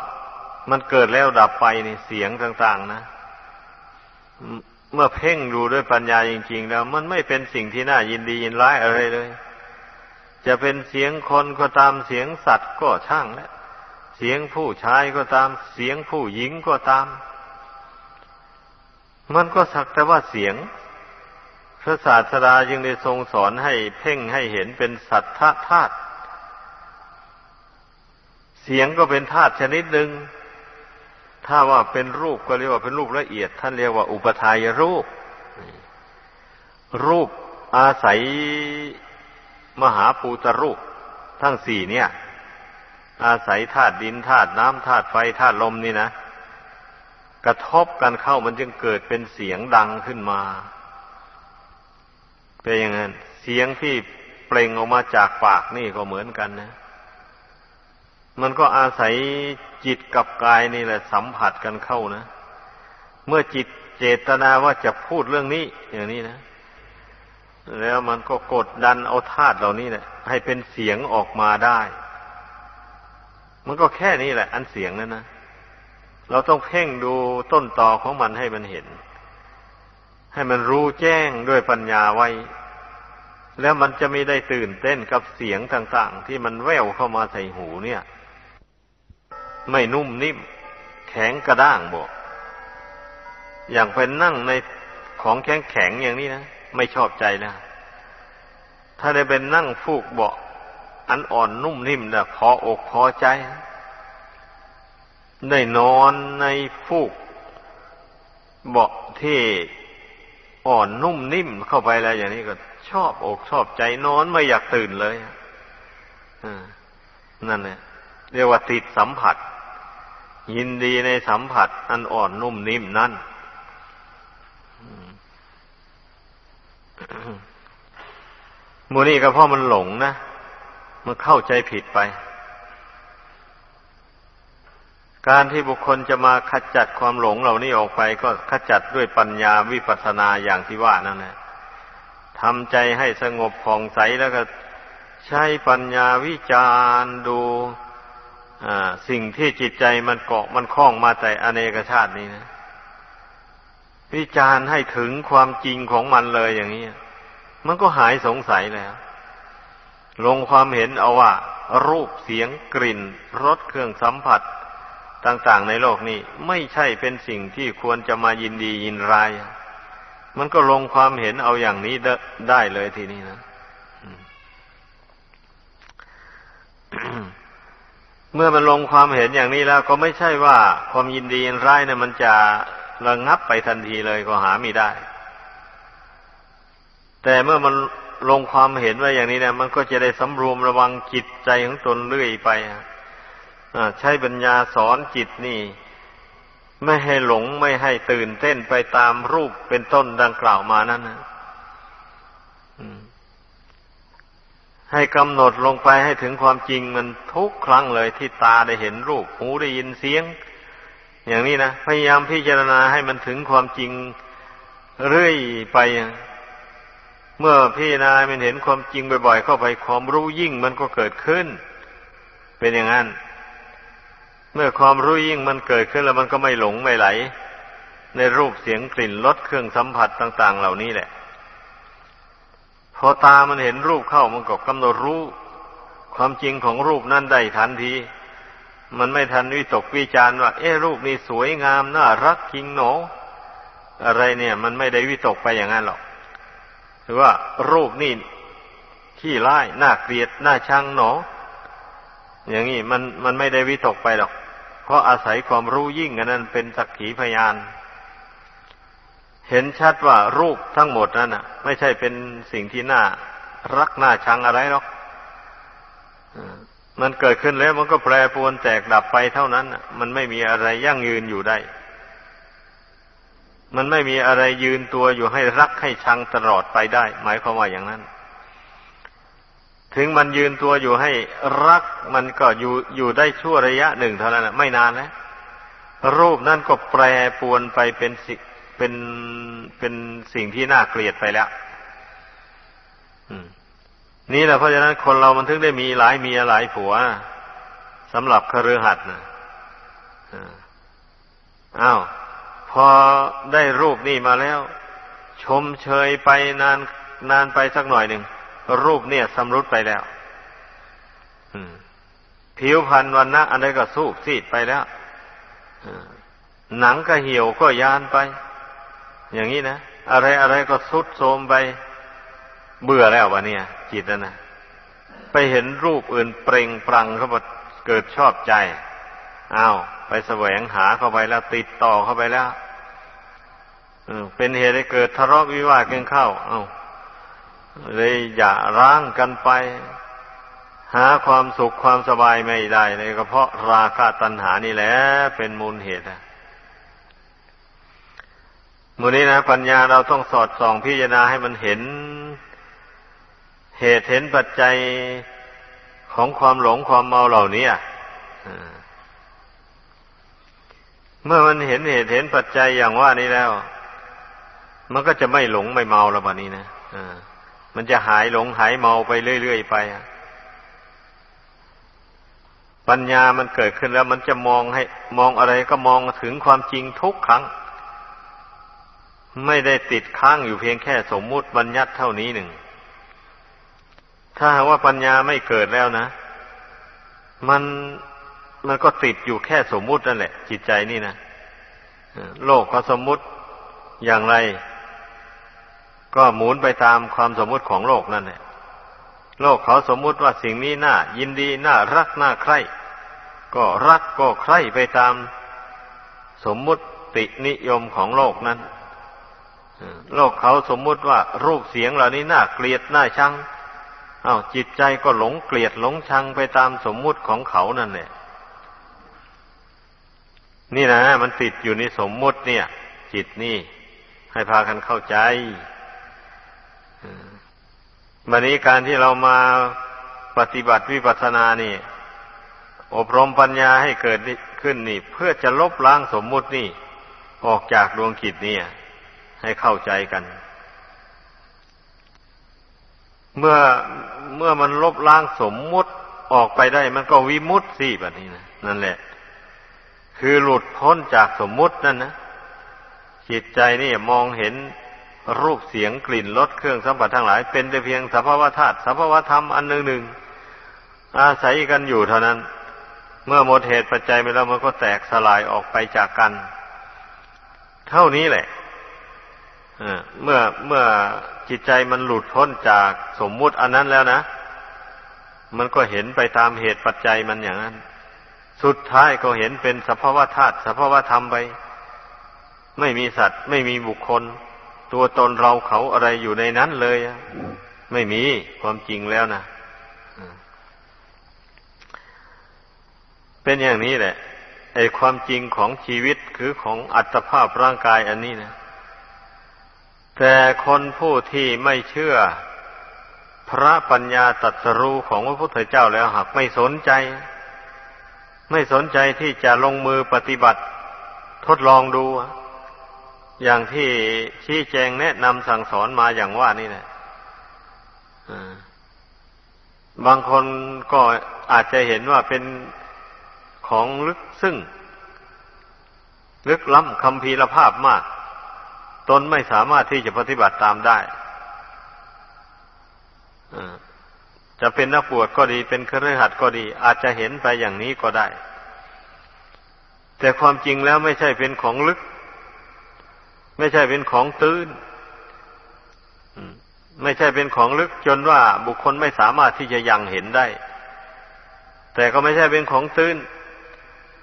มันเกิดแล้วดับไปในเสียงต่างๆนะ เมื่อเพ่งดูด้วยปัญญาจริง ๆ แล้ว มันไม่เป็นสิ่งที่น่ายินดียินร้ายอะไรเลย จะเป็นเสียงคนก็ตามเสียงสัตว์ก็ช่างแล้วเสียงผู้ชายก็ตาม เสียงผู้หญิงก็ตาม มันก็สักแต่ว่าเสียง พระศาสดาจึงได้ทรงสอนให้เพ่งให้เห็นเป็นสัทธาธาตุเสียงก็เป็นธาตุชนิดหนึ่ง ถ้าว่าเป็นรูปก็เรียกว่าเป็นรูปละเอียด ท่านเรียกว่าอุปทายรูป รูปอาศัยมหาภูตรูป ทั้งสี่เนี่ย อาศัยธาตุดินธาตุน้ำธาตุไฟธาตุลมนี่นะ กระทบกันเข้ามันจึงเกิดเป็นเสียงดังขึ้นมา เป็นอย่างนั้น เสียงที่เปล่งออกมาจากปากนี่ก็เหมือนกันนะ มันก็อาศัยจิตกับกายนี่แหละสัมผัสกันเข้านะ เมื่อจิตเจตนาว่าจะพูดเรื่องนี้ อย่างนี้นะ แล้วมันก็กดดันเอาธาตุเหล่านี้แหละให้เป็นเสียงออกมาได้ มันก็แค่นี้แหละ อันเสียงนั่นนะเราต้องเพ่งดูต้นตอของมันให้มันเห็น ให้มันรู้แจ้งด้วยปัญญาไว้ แล้วมันจะไม่ได้ตื่นเต้นกับเสียงต่าง ๆ ที่มันแววเข้ามาใส่หูเนี่ย ไม่นุ่มนิ่ม แข็งกระด้างบอก อย่างเป็นนั่งในของแข็งแข็งอย่างนี้นะ ไม่ชอบใจนะ ถ้าได้เป็นนั่งฟูกเบาอันอ่อนนุ่มนิ่มนะพออกพอใจได้นอนในฟูกเบาที่อ่อนนุ่มนิ่มเข้าไปแล้วอย่างนี้ก็ชอบอกชอบใจนอนไม่อยากตื่นเลยนั่นเนี่ยเรียกว่าติดสัมผัส ยินดีในสัมผัสอันอ่อนนุ่มนิ่มนั่นมูนี่ก็เพราะมันหลงนะ มันเข้าใจผิดไป การที่บุคคลจะมาขจัดความหลงเหล่านี้ออกไป ก็ขจัดด้วยปัญญาวิปัสสนาอย่างที่ว่านั่นแหละทำใจให้สงบผ่องใสแล้วก็ใช้ปัญญาวิจารดู สิ่งที่จิตใจมันเกาะมันคล้องมาแต่อเนกชาตินี้นะวิจารให้ถึงความจริงของมันเลยอย่างนี้มันก็หายสงสัยแล้ว ลงความเห็นเอาว่า รูปเสียงกลิ่นรสเครื่องสัมผัส ต่าง ๆ ในโลกนี้ ไม่ใช่เป็นสิ่งที่ควรจะมายินดียินร้าย มันก็ลงความเห็นเอาอย่างนี้ได้เลยทีนี้นะ เมื่อมันลงความเห็นอย่างนี้แล้ว ก็ไม่ใช่ว่าความยินดียินร้ายเนี่ยมันจะระงับไปทันทีเลยก็หาไม่ได้ แต่เมื่อมันลงความเห็นไว้อย่างนี้เนี่ยมันก็จะได้สำรวมระวังจิตใจของตนเรื่อยไปใช้ปัญญาสอนจิตนี่ ไม่ให้หลงไม่ให้ตื่นเต้นไปตามรูปเป็นต้นดังกล่าวมานั้นนะ ให้กำหนดลงไปให้ถึงความจริงมันทุกครั้งเลยที่ตาได้เห็นรูปหูได้ยินเสียง อย่างนี้นะพยายามพิจารณาให้มันถึงความจริงเรื่อยไป เมื่อพี่นายมันเห็นความจริงบ่อยๆเข้าไปความรู้ยิ่งมันก็เกิดขึ้น เป็นอย่างนั้น เมื่อความรู้ยิ่งมันเกิดขึ้นแล้วมันก็ไม่หลงไม่ไหล ในรูปเสียงกลิ่นรสเครื่องสัมผัสต่าง ๆ เหล่านี้แหละ พอตามันเห็นรูปเข้ามันก็กำหนดรู้ ความจริงของรูปนั้นได้ทันที มันไม่ทันวิตกวิจารว่า เอ๊รูปนี้สวยงามน่ารักจริงหนอ อะไรเนี่ย มันไม่ได้วิตกไปอย่างนั้นหรอกหรือว่ารูปนี่ขี้ร้ายน่าเกลียดน่าชังหนอ อย่างนี้มันมันไม่ได้วิตกไปหรอก เพราะอาศัยความรู้ยิ่งอันนั้นเป็นสักขีพยาน เห็นชัดว่ารูปทั้งหมดนั้นอะ ไม่ใช่เป็นสิ่งที่น่ารักน่าชังอะไรหรอกมันเกิดขึ้นแล้วมันก็แปรปรวนแตกดับไปเท่านั้น มันไม่มีอะไรยั่งยืนอยู่ได้ มันไม่มีอะไรยืนตัวอยู่ให้รักให้ชังตลอดไปได้ หมายความว่าอย่างนั้น ถึงมันยืนตัวอยู่ให้รักมันก็อยู่อยู่ได้ชั่วระยะหนึ่งเท่านั้นไม่นานแล้วรูปนั่นก็แปรปวนไปเป็นสิ เป็นเป็นสิ่งที่น่าเกลียดไปแล้วนี่แหละเพราะฉะนั้นคนเรามันถึงได้มีหลายเมียหลายผัวสำหรับคฤหัสถ์นะอ้าวพอได้รูปนี่มาแล้ว ชมเชยไปนานนานไปสักหน่อยหนึ่ง รูปเนี่ยสำรุดไปแล้วผิวพรรณวันนะอะไรก็สูบซีดไปแล้วหนังก็เหี่ยวก็ยานไป อย่างนี้นะอะไรอะไรก็สุดโทมไปเบื่อแล้ววะเนี่ย จิตนะนะไปเห็นรูปอื่นเปล่งปรังเข้าบอกเกิดชอบใจอ้าวไปแสวงหาเข้าไปแล้ว ติดต่อเข้าไปแล้วเป็นเหตุให้เกิดทะเลาะวิวาทกันเข้า เอา้าเลยอย่าร้างกันไป หาความสุขความสบายไม่ได้เลยก็เพราะราคะตัณหานี่แหละเป็นมูลเหตุอะ มูนี้นะปัญญาเราต้องสอดส่องพิจารณาให้มันเห็น เหตุเห็นปัจจัยของความหลงความเมาเหล่านี้เมื่อมันเห็นเหตุเห็นปัจจัยอย่างว่านี้แล้ว มันก็จะไม่หลงไม่เมาแล้วแบบนี้นะมันจะหายหลงหายเมาไปเรื่อยๆไปปัญญามันเกิดขึ้นแล้ว มันจะมองให้ มองอะไรก็มองถึงความจริงทุกครั้ง ไม่ได้ติดค้างอยู่เพียงแค่สมมุติบัญญัติเท่านี้หนึ่ง ถ้าว่าปัญญาไม่เกิดแล้วนะ มันมันก็ติดอยู่แค่สมมุตินั่นแหละ จิตใจนี่นะโลกก็สมมุติอย่างไร ก็หมุนไปตามความสมมุติของโลกนั่นแหละโลกเขาสมมุติว่าสิ่งนี้น่ายินดีน่ารักน่าใคร่ก็รักก็ใคร่ไปตามสมมุตินิยมของโลกนั้น โลกเขาสมมุติว่ารูปเสียงเหล่านี้น่าเกลียดน่าชังอา้าวจิตใจก็หลงเกลียดหลงชังไปตามสมมุติของเขานั่นแหละนี่นะมันติดอยู่ในสมมุติเนี่ย จิตนี่ ให้พากันเข้าใจบันนี้การที่เรามาปฏิบัติวิปัสสนานี่ อบรมปัญญาให้เกิดขึ้นนี่ เพื่อจะลบล้างสมมุตินี่ ออกจากดวงจิตเนี่ย ให้เข้าใจกัน เมื่อเมื่อมันลบล้างสมมุติออกไปได้ มันก็วิมุตสิแบบนี้นะนั่นแหละ คือหลุดพ้นจากสมมุตินั่นนะจิตใจนี่มองเห็นรูปเสียงกลิ่นรสเครื่องสัมผัสทั้งหลาย เป็นแต่เพียงสภาวธาตุสภาวธรรมอันหนึ่งหนึ่งอาศัยกันอยู่เท่านั้น เมื่อหมดเหตุปัจจัยไปแล้วมันก็แตกสลายออกไปจากกัน เท่านี้แหละ เมื่อเมื่อจิตใจมันหลุดพ้นจากสมมุติอันนั้นแล้วนะ มันก็เห็นไปตามเหตุปัจจัยมันอย่างนั้น สุดท้ายก็เห็นเป็นสภาวธาตุสภาวธรรมไป ไม่มีสัตว์ ไม่มีบุคคล ตัวตนเราเขาอะไรอยู่ในนั้นเลยไม่มีความจริงแล้วนะเป็นอย่างนี้แหละไอ้ความจริงของชีวิตคือของอัตภาพร่างกายอันนี้นะ แต่คนผู้ที่ไม่เชื่อ พระปัญญาตรัสรู้ของพระพุทธเจ้าแล้วหากไม่สนใจ ไม่สนใจที่จะลงมือปฏิบัติ ทดลองดู อย่างที่ชี้แจงแนะนำสั่งสอนมาอย่างว่านี่แหละบางคนก็อาจจะเห็นว่าเป็นของลึกซึ่งลึกล้ำคำพีรภาพมาก ตนไม่สามารถที่จะปฏิบัติตามได้จะเป็นนักบวชก็ดีเป็นเครือขัดก็ดี อาจจะเห็นไปอย่างนี้ก็ได้ แต่ความจริงแล้วไม่ใช่เป็นของลึก ไม่ใช่เป็นของตื้นไม่ใช่เป็นของลึกจนว่าบุคคลไม่สามารถที่จะยังเห็นได้ แต่ก็ไม่ใช่เป็นของตื้น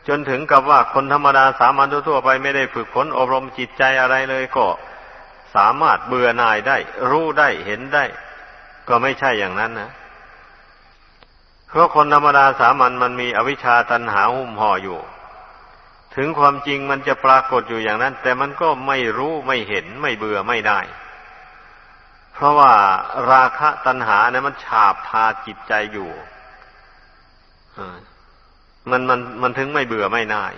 จนถึงกับว่าคนธรรมดาสามัญทั่วไปไม่ได้ฝึกฝนอบรมจิตใจอะไรเลยก็สามารถเบื่อหน่ายได้ รู้ได้เห็นได้ ก็ไม่ใช่อย่างนั้นนะเพราะคนธรรมดาสามัญมันมีอวิชชาตันหาหุ้มห่ออยู่ ถึงความจริงมันจะปรากฏอยู่อย่างนั้น แต่มันก็ไม่รู้ไม่เห็นไม่เบื่อไม่ได้ เพราะว่าราคะตันหาเนี่ยมันฉาบทาจิตใจอยู่ มันมันมันถึงไม่เบื่อไม่น่าย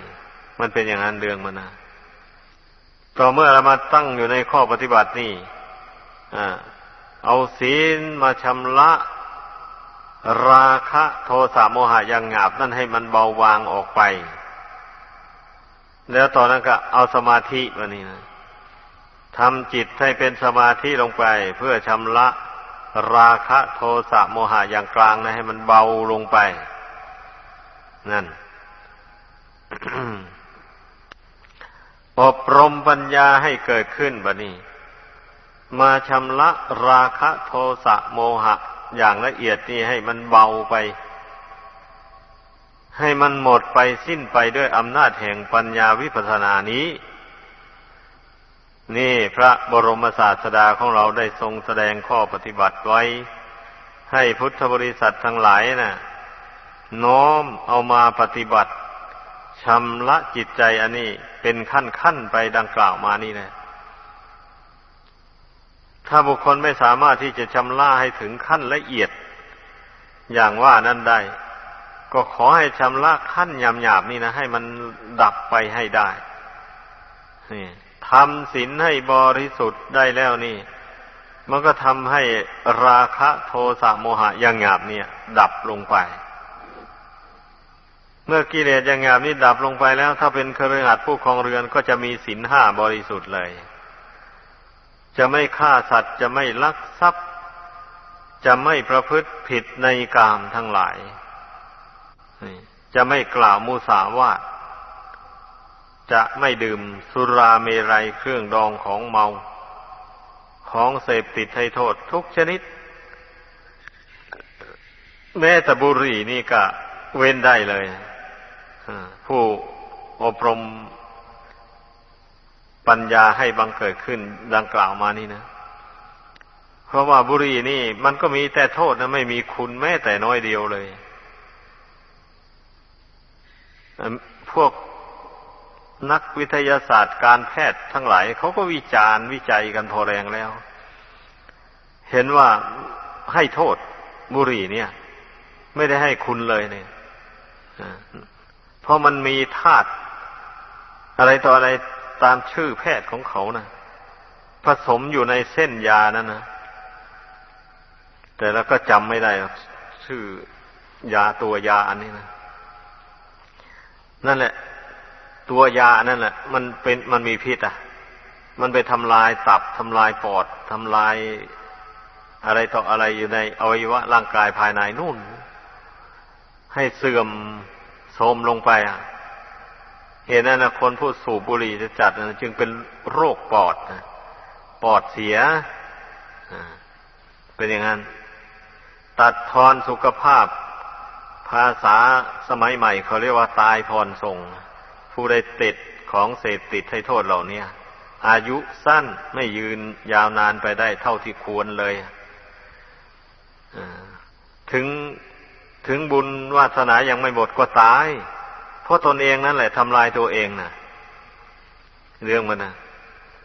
มันเป็นอย่างนั้นเรื่องมันนะต่อเมื่อเรามาตั้งอยู่ในข้อปฏิบัตินี่เอาศีลมาชำระราคะโทสะโมหะยังหยาบนั่นให้มันเบาบางออกไป แล้วตอนนั้นก็เอาสมาธิมานี่นะทำจิตให้เป็นสมาธิลงไป เพื่อชำระราคะโทสะโมหะอย่างกลางนะให้มันเบาลงไป นั่น อบรมปัญญาให้เกิดขึ้นบะนี้ มาชำระราคะโทสะโมหะ อย่างละเอียดนี่ให้มันเบาไป ให้มันหมดไปสิ้นไปด้วยอำนาจแห่งปัญญาวิปัสสนานี้ นี่พระบรมศาสดาของเราได้ทรงแสดงข้อปฏิบัติไว้ ให้พุทธบริษัททั้งหลายนะ่ะ น้อมเอามาปฏิบัติชำระจิตใจอันนี้เป็นขั้นขั้นไปดังกล่าวมานี่นะถ้าบุคคลไม่สามารถที่จะชำระให้ถึงขั้นละเอียด อย่างว่านั้นได้ ก็ขอให้ชำระขั้นหยาบๆนี่นะ ให้มันดับไปให้ได้ทำศีลให้บริสุทธิ์ได้แล้วนี่ มันก็ทำให้ราคะโทสะโมหะอย่างหยาบเนี่ย ดับลงไป เมื่อกิเลสอย่างหยาบนี้ดับลงไปแล้ว ถ้าเป็นเครือขัดผู้ครองเรือนก็จะมีศีลห้าบริสุทธิ์เลย จะไม่ฆ่าสัตว์จะไม่ลักทรัพย์ จะไม่ประพฤติผิดในกามทั้งหลาย จะไม่กล่าวมุสาวาทจะไม่ดื่มสุราเมรัยเครื่องดองของเมา ของเสพติดให้โทษทุกชนิด แม้แต่บุหรี่นี่ก็เว้นได้เลย ผู้อบรมปัญญาให้บังเกิดขึ้นดังกล่าวมานี่นะ เพราะว่าบุรีนี่ มันก็มีแต่โทษนะไม่มีคุณแม้แต่น้อยเดียวเลย พวกนักวิทยาศาสตร์การแพทย์ทั้งหลายเขาก็วิจารณ์วิจัยกันพอแรงแล้ว เห็นว่าให้โทษบุรีเนี่ย ไม่ได้ให้คุณเลยเนี่ย เพราะมันมีธาตุอะไรต่ออะไรตามชื่อแพทย์ของเขานะผสมอยู่ในเส้นยานั่นนะแต่แล้วก็จำไม่ได้ ชื่อยาตัวยาอันนี้นะนั่นแหละ ตัวยานั่นแหละ มันเป็นมันมีพิษอะ มันไปทำลายตับทำลายปอดทำลายอะไรต่ออะไรอยู่ในอวัยวะร่างกายภายในนู่น ให้เสื่อม โทมลงไปอะ เหตุนั้นนะคนผู้สูบบุหรี่จะจัดนะจึงเป็นโรคปอดนะปอดเสียเป็นอย่างนั้น ตัดทอนสุขภาพ ภาษาสมัยใหม่เขาเรียกว่าตายพรส่ง ผู้ได้ติดของเสพติดให้โทษเหล่านี้อายุสั้นไม่ยืนยาวนานไปได้เท่าที่ควรเลยถึง ถึงบุญวาสนายังไม่หมดก็ตาย เพราะตนเองนั่นแหละทำลายตัวเองนะเรื่องมันนะ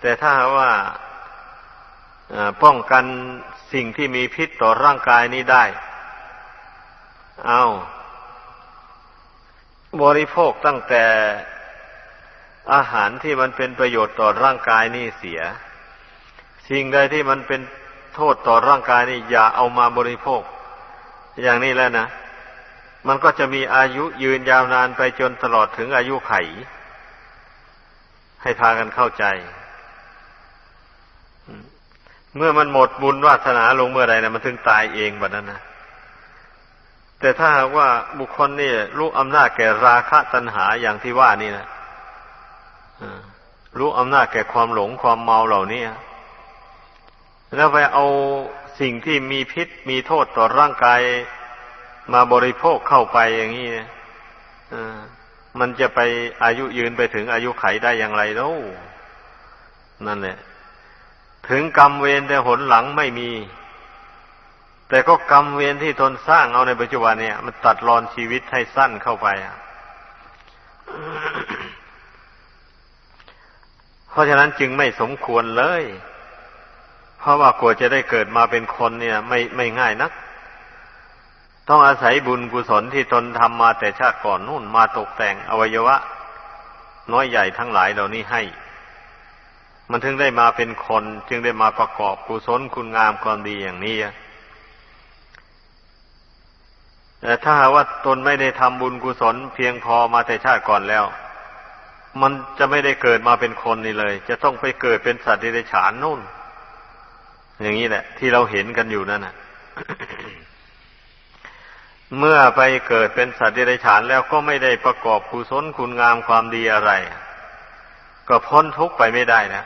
แต่ถ้าว่าป้องกันสิ่งที่มีพิษต่อร่างกายนี้ได้ เอาบริโภคตั้งแต่อาหารที่มันเป็นประโยชน์ต่อร่างกายนี่เสีย สิ่งใดที่มันเป็นโทษต่อร่างกายนี่อย่าเอามาบริโภค อย่างนี้แล้วนะ มันก็จะมีอายุยืนยาวนานไปจนตลอดถึงอายุไข ให้พากันเข้าใจ เมื่อมันหมดบุญวาสนาลงเมื่อใดนะมันถึงตายเองแบบนั้นนะแต่ถ้าว่าบุคคลนี่รู้อำนาจแก่ราคะตัณหาอย่างที่ว่านี่นะรู้อำนาจแก่ความหลงความเมาเหล่านี้แล้วไปเอาสิ่งที่มีพิษมีโทษต่อร่างกาย มาบริโภคเข้าไปอย่างนี้มันจะไปอายุยืนไปถึงอายุไขได้อย่างไรแล้วนั่นแหละถึงกรรมเวรแต่หนหลังไม่มี แต่ก็กรรมเวรที่ทนสร้างเอาในปัจจุบันเนี่ย มันตัดรอนชีวิตให้สั้นเข้าไปเพราะฉะนั้นจึงไม่สมควรเลย เพราะว่ากว่าจะได้เกิดมาเป็นคนเนี่ย ไม่ไม่ง่ายนัก ต้องอาศัยบุญกุศลที่ตนทำมาแต่ชาติก่อนนู่นมาตกแต่งอวัยวะ น้อยใหญ่ทั้งหลายเหล่านี้ให้ มันถึงได้มาเป็นคน จึงได้มาประกอบกุศลคุณงามความดีอย่างนี้แต่ถ้าว่าตนไม่ได้ทำบุญกุศลเพียงพอมาแต่ชาติก่อนแล้ว มันจะไม่ได้เกิดมาเป็นคนนี่เลย จะต้องไปเกิดเป็นสัตว์เดรัจฉานนู่น อย่างนี้แหละ ที่เราเห็นกันอยู่นั่นนะ เมื่อไปเกิดเป็นสัตว์เดรัจฉานแล้วก็ไม่ได้ประกอบกุศลคุณงามความดีอะไร ก็พ้นทุกข์ไปไม่ได้นะ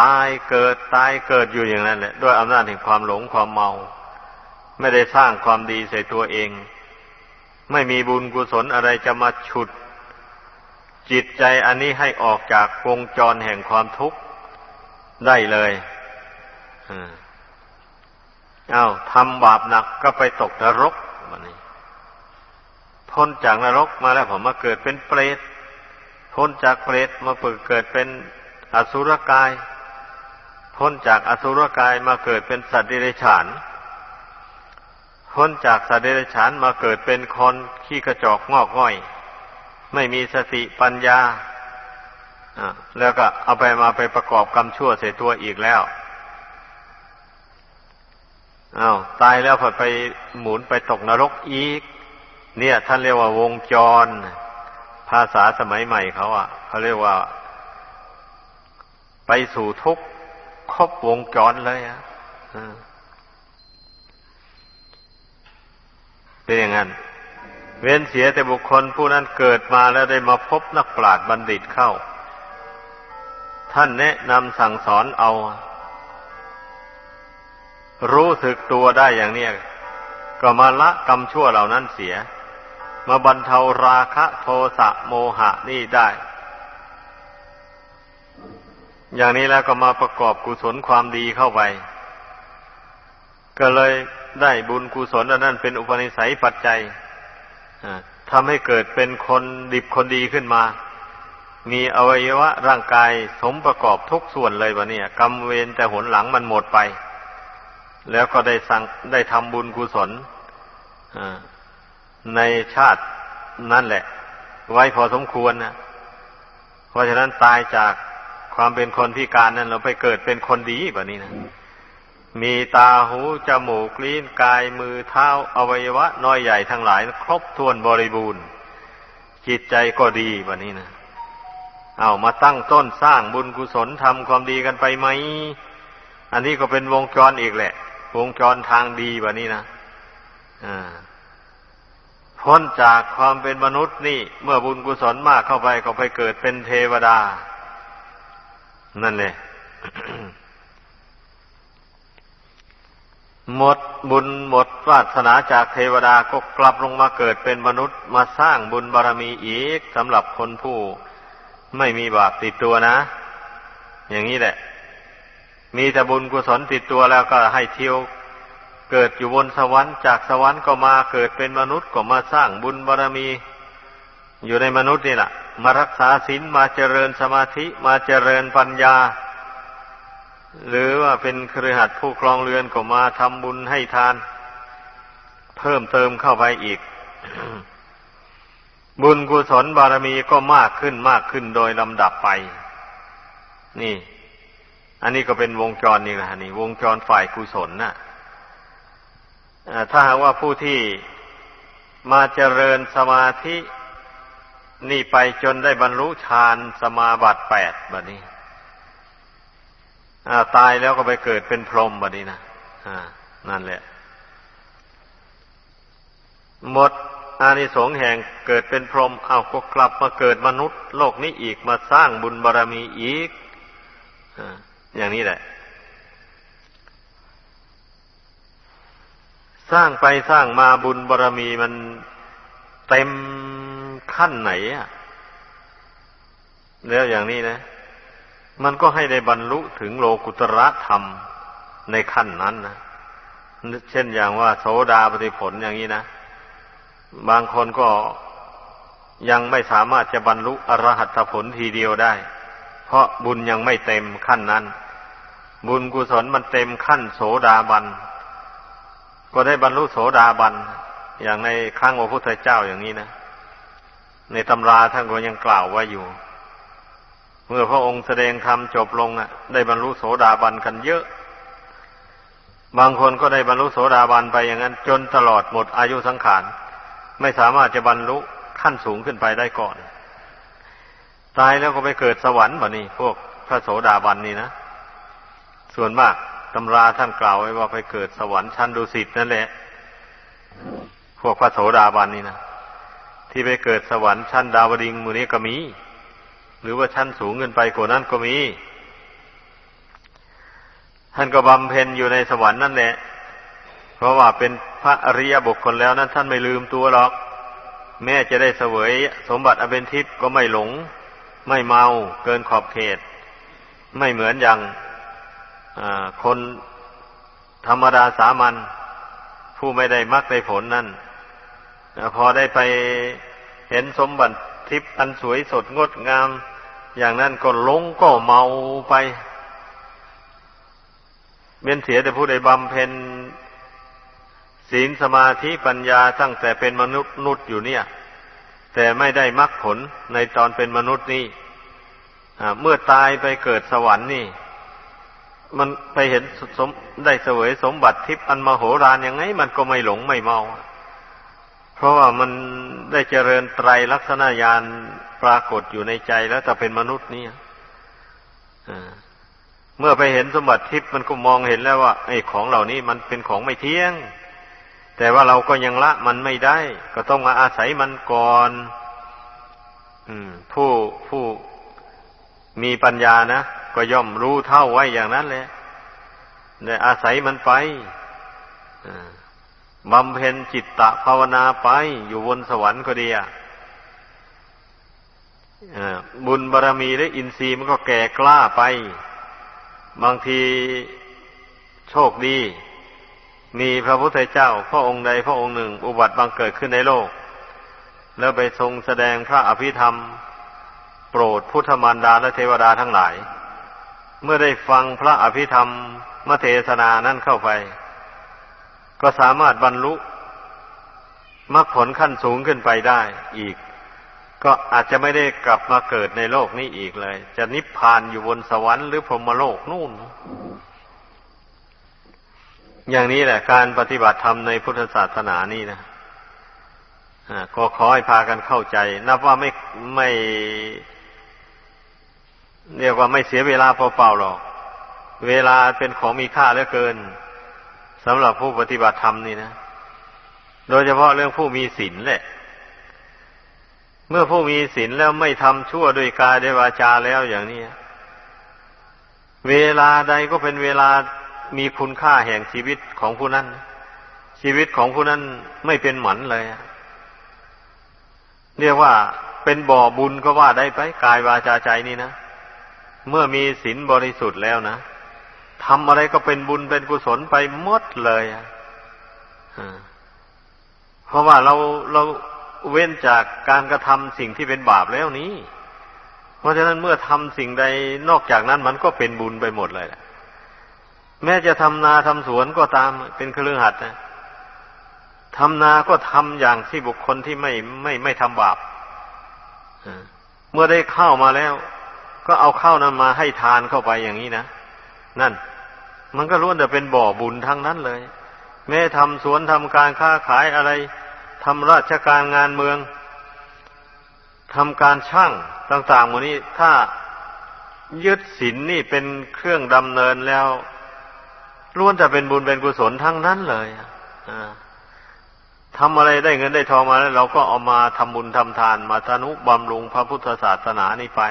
ตายเกิดตายเกิดอยู่อย่างนั้นแหละ ด้วยอำนาจแห่งความหลงความเมา ไม่ได้สร้างความดีใส่ตัวเอง ไม่มีบุญกุศลอะไรจะมาฉุด จิตใจอันนี้ให้ออกจากวงจรแห่งความทุกข์ได้เลย อืมา้าวทำบาปหนักก็ไปตกนรกวันนี้พ้นจากนรกมาแล้วผมมาเกิดเป็นเปรตพ้นจากเปรตมาเกิดเป็นอสุรกาย พ้นจากอสุรกายมาเกิดเป็นสัตว์เดรัจฉาน พ้นจากสัตว์เดรัจฉานมาเกิดเป็นคนขี้กระจอกงอกง่อย ไม่มีสติปัญญาแล้วก็เอาไปมาไปประกอบกรรมชั่วเสียตัวอีกแล้ว อา้าวตายแล้วพอไปหมุนไปตกนรกอีก เนี่ยท่านเรียกว่าวงจร ภาษาสมัยใหม่เขาอะเขาเรียกว่า ไปสู่ทุกข์ครบวงจรเลยอะเป็นอย่างนั้น เว้นเสียแต่บุคคลผู้นั้นเกิดมาแล้วได้มาพบนักปราชญ์บัณฑิตเข้า ท่านแนะนำสั่งสอนเอา รู้สึกตัวได้อย่างเนี้ยก็มาละกรรมชั่วเหล่านั้นเสีย มาบรรเทาราคะโทสะโมหะนี่ได้ อย่างนี้แล้วก็มาประกอบกุศลความดีเข้าไป ก็เลยได้บุญกุศลอันนั้นเป็นอุปนิสัยปัจจัยทำให้เกิดเป็นคนดิบคนดีขึ้นมา มีอวัยวะร่างกายสมประกอบทุกส่วนเลยวะเนี่ยกรรมเวรแต่หนหลังมันหมดไป แล้วก็ได้สั่งได้ทำบุญกุศลในชาตินั่นแหละ ไว้พอสมควรนะเพราะฉะนั้นตายจากความเป็นคนพิการนั้น เราไปเกิดเป็นคนดีแบบนี้นะมีตาหู จมูกลิ้นกายมือเท้าอวัยวะ น้อยใหญ่ทั้งหลาย ครบถ้วนบริบูรณ์ จิตใจก็ดีแบบนี้นะเอามาตั้งต้นสร้างบุญกุศลทำความดีกันไปไหม อันนี้ก็เป็นวงจรอีกแหละ วงจรทางดีแบบนี้นะพ้นจากความเป็นมนุษย์นี่ เมื่อบุญกุศลมากเข้าไปก็ไปเกิดเป็นเทวดา นั่นเลยหมดบุญหมดวาสนาจากเทวดาก็กลับลงมาเกิดเป็นมนุษย์มาสร้างบุญบารรมีอีกสำหรับคนผู้ ไม่มีบาปติดตัวนะ อย่างนี้แหละ มีแต่บุญกุศลติดตัวแล้วก็ให้เที่ยวเกิดอยู่บนสวรรค์จากสวรรค์ก็มาเกิดเป็นมนุษย์ก็มาสร้างบุญบารรมี อยู่ในมนุษย์นี่แหละมารักษาศีลมาเจริญสมาธิมาเจริญปัญญา หรือว่าเป็นครือขัดผู้ครองเรือนก็มาทำบุญให้ทาน เพิ่มเติมเข้าไปอีก บุญกุศลบารมีก็มากขึ้นมากขึ้นโดยลำดับไป นี่ อันนี้ก็เป็นวงจรนี่แหละนี่ วงจรฝ่ายกุศลนะ่ะถ้าหากว่าผู้ที่มาเจริญสมาธินี่ไปจนได้บรรลุฌานสมาบัติแปดแบบนี้ตายแล้วก็ไปเกิดเป็นพรหมแบบนี้นะนั่นแหละ หมดอานิสงส์แห่งเกิดเป็นพรหมเอาก็กลับมาเกิดมนุษย์ โลกนี้อีกมาสร้างบุญบารรมีอีกอ อย่างนี้แหละ สร้างไปสร้างมาบุญบารรมีมันเต็มขั้นไหนอะแล้วอย่างนี้นะ มันก็ให้ได้บรรลุถึงโลกุตระธรรมในขั้นนั้นนะเช่นอย่างว่าโสดาปฏิผลอย่างนี้นะ บางคนก็ยังไม่สามารถจะบรรลุอรหัตผลทีเดียวได้ เพราะบุญยังไม่เต็มขั้นนั้น บุญกุศลมันเต็มขั้นโสดาบัน ก็ได้บรรลุโสดาบัน อย่างในครั้งพระพุทธเจ้าอย่างนี้นะ ในตำราท่านก็ยังกล่าวไว้อยู่ เมื่อพระองค์แสดงธรรมจบลงอะ ได้บรรลุโสดาบันกันเยอะ บางคนก็ได้บรรลุโสดาบันไปอย่างนั้น จนตลอดหมดอายุสังขาร ไม่สามารถจะบรรลุขั้นสูงขึ้นไปได้ก่อน ตายแล้วก็ไปเกิดสวรรค์บ่นี่พวกพระโสดาบันนี่นะ ส่วนมากตำราท่านกล่าวไว้ว่าไปเกิดสวรรค์ชั้นดุสิตนั่นแหละ พวกพระโสดาบันนี่นะที่ไปเกิดสวรรค์ชั้นดาวดิงมูนี้ก็มี หรือว่าชั้นสูงขึ้นไปกว่านั้นก็มี ท่านก็บำเพ็ญอยู่ในสวรรค์นั่นแหละ เพราะว่าเป็นพระอริยบุคคลแล้วนั้นท่านไม่ลืมตัวหรอก แม้จะได้เสวยสมบัติอเป็นทิพย์ก็ไม่หลง ไม่เมาเกินขอบเขต ไม่เหมือนอย่าง คนธรรมดาสามัญผู้ไม่ได้มรรคได้ผลนั่นพอได้ไปเห็นสมบัติทิพย์อันสวยสดงดงาม อย่างนั้นก็หลงก็เมาไปเม้นเสียแต่ผู้ใดบำเพ็ญศีลสมาธิปัญญาตั้งแต่เป็นมนุษย์นุษย์อยู่เนี่ย แต่ไม่ได้มรรคผลในตอนเป็นมนุษย์นี่เมื่อตายไปเกิดสวรรค์นี่ มันไปเห็นสมได้เสวยสมบัติทิพย์อันมโหฬารยังไง มันก็ไม่หลงไม่เมา เพราะว่ามันได้เจริญไตรลักษณญาณปรากฏอยู่ในใจแล้วแต่เป็นมนุษย์นี่เมื่อไปเห็นสมบัติทิพย์มันก็มองเห็นแล้วว่าไอ้ของเหล่านี้มันเป็นของไม่เที่ยง แต่ว่าเราก็ยังละมันไม่ได้ ก็ต้องมาอาศัยมันก่อนอผู้ผู้มีปัญญานะ ก็ย่อมรู้เท่าไว้อย่างนั้นแหละได้อาศัยมันไปบำเพ็ญจิตตะภาวนาไป อยู่บนสวรรค์ก็ดีอะบุญบารรมีและอินทรีย์มันก็แก่กล้าไป บางทีโชคดี มีพระพุทธเจ้า พระองค์ใดพระองค์หนึ่ง อุบัติบังเกิดขึ้นในโลก แล้วไปทรงแสดงพระอภิธรรม โปรดพุทธมารดาและเทวดาทั้งหลาย เมื่อได้ฟังพระอภิธรรมมเทศนานั่นเข้าไป ก็สามารถบรรลุมรรคผลขั้นสูงขึ้นไปได้อีก ก็อาจจะไม่ได้กลับมาเกิดในโลกนี้อีกเลย จะนิพพานอยู่บนสวรรค์หรือพรหมโลกนู่น อย่างนี้แหละการปฏิบัติธรรมในพุทธศาสนานี่นะก็ขอให้พากันเข้าใจ นับว่าไม่ไม่ เรียกว่าไม่เสียเวลาเปล่าๆหรอก เวลาเป็นของมีค่าเหลือเกินสำหรับผู้ปฏิบัติธรรมนี่นะ โดยเฉพาะเรื่องผู้มีศีลแหละ เมื่อผู้มีศีลแล้วไม่ทำชั่วด้วยกายด้วยวาจาแล้วอย่างนี้ เวลาใดก็เป็นเวลามีคุณค่าแห่งชีวิตของผู้นั้น ชีวิตของผู้นั้นไม่เป็นหมันเลยเรียกว่าเป็นบ่อบุญก็ว่าได้ไปกายวาจาใจนี่นะ เมื่อมีศีลบริสุทธิ์แล้วนะทำอะไรก็เป็นบุญเป็นกุศลไปหมดเลยเพราะว่าเราเราเว้นจากการกระทำสิ่งที่เป็นบาปแล้วนี้ เพราะฉะนั้นเมื่อทำสิ่งใดนอกจากนั้นมันก็เป็นบุญไปหมดเลยแม้จะทำนาทำสวนก็ตามเป็นเครื่องหัดนะทำนาก็ทำอย่างที่บุคคลที่ไม่ไม่ไม่ทำบาปเมื่อได้ข้าวมาแล้ว ก็เอาข้าวนั้นมาให้ทานเข้าไปอย่างนี้นะนั่น มันก็ล้วนแต่เป็นบ่อบุญทั้งนั้นเลย แม้ทำสวนทำการค้าขายอะไรทำราชการงานเมืองทำการช่างต่างๆหมดนี้ถ้ายึดศีลนนี่เป็นเครื่องดำเนินแล้วล้วนแต่เป็นบุญเป็นกุศลทั้งนั้นเลยทำอะไรได้เงินได้ทองมาแล้ว เราก็เอามาทำบุญทำทานมาทนุบำรุงพระพุทธศาสนานี้ไป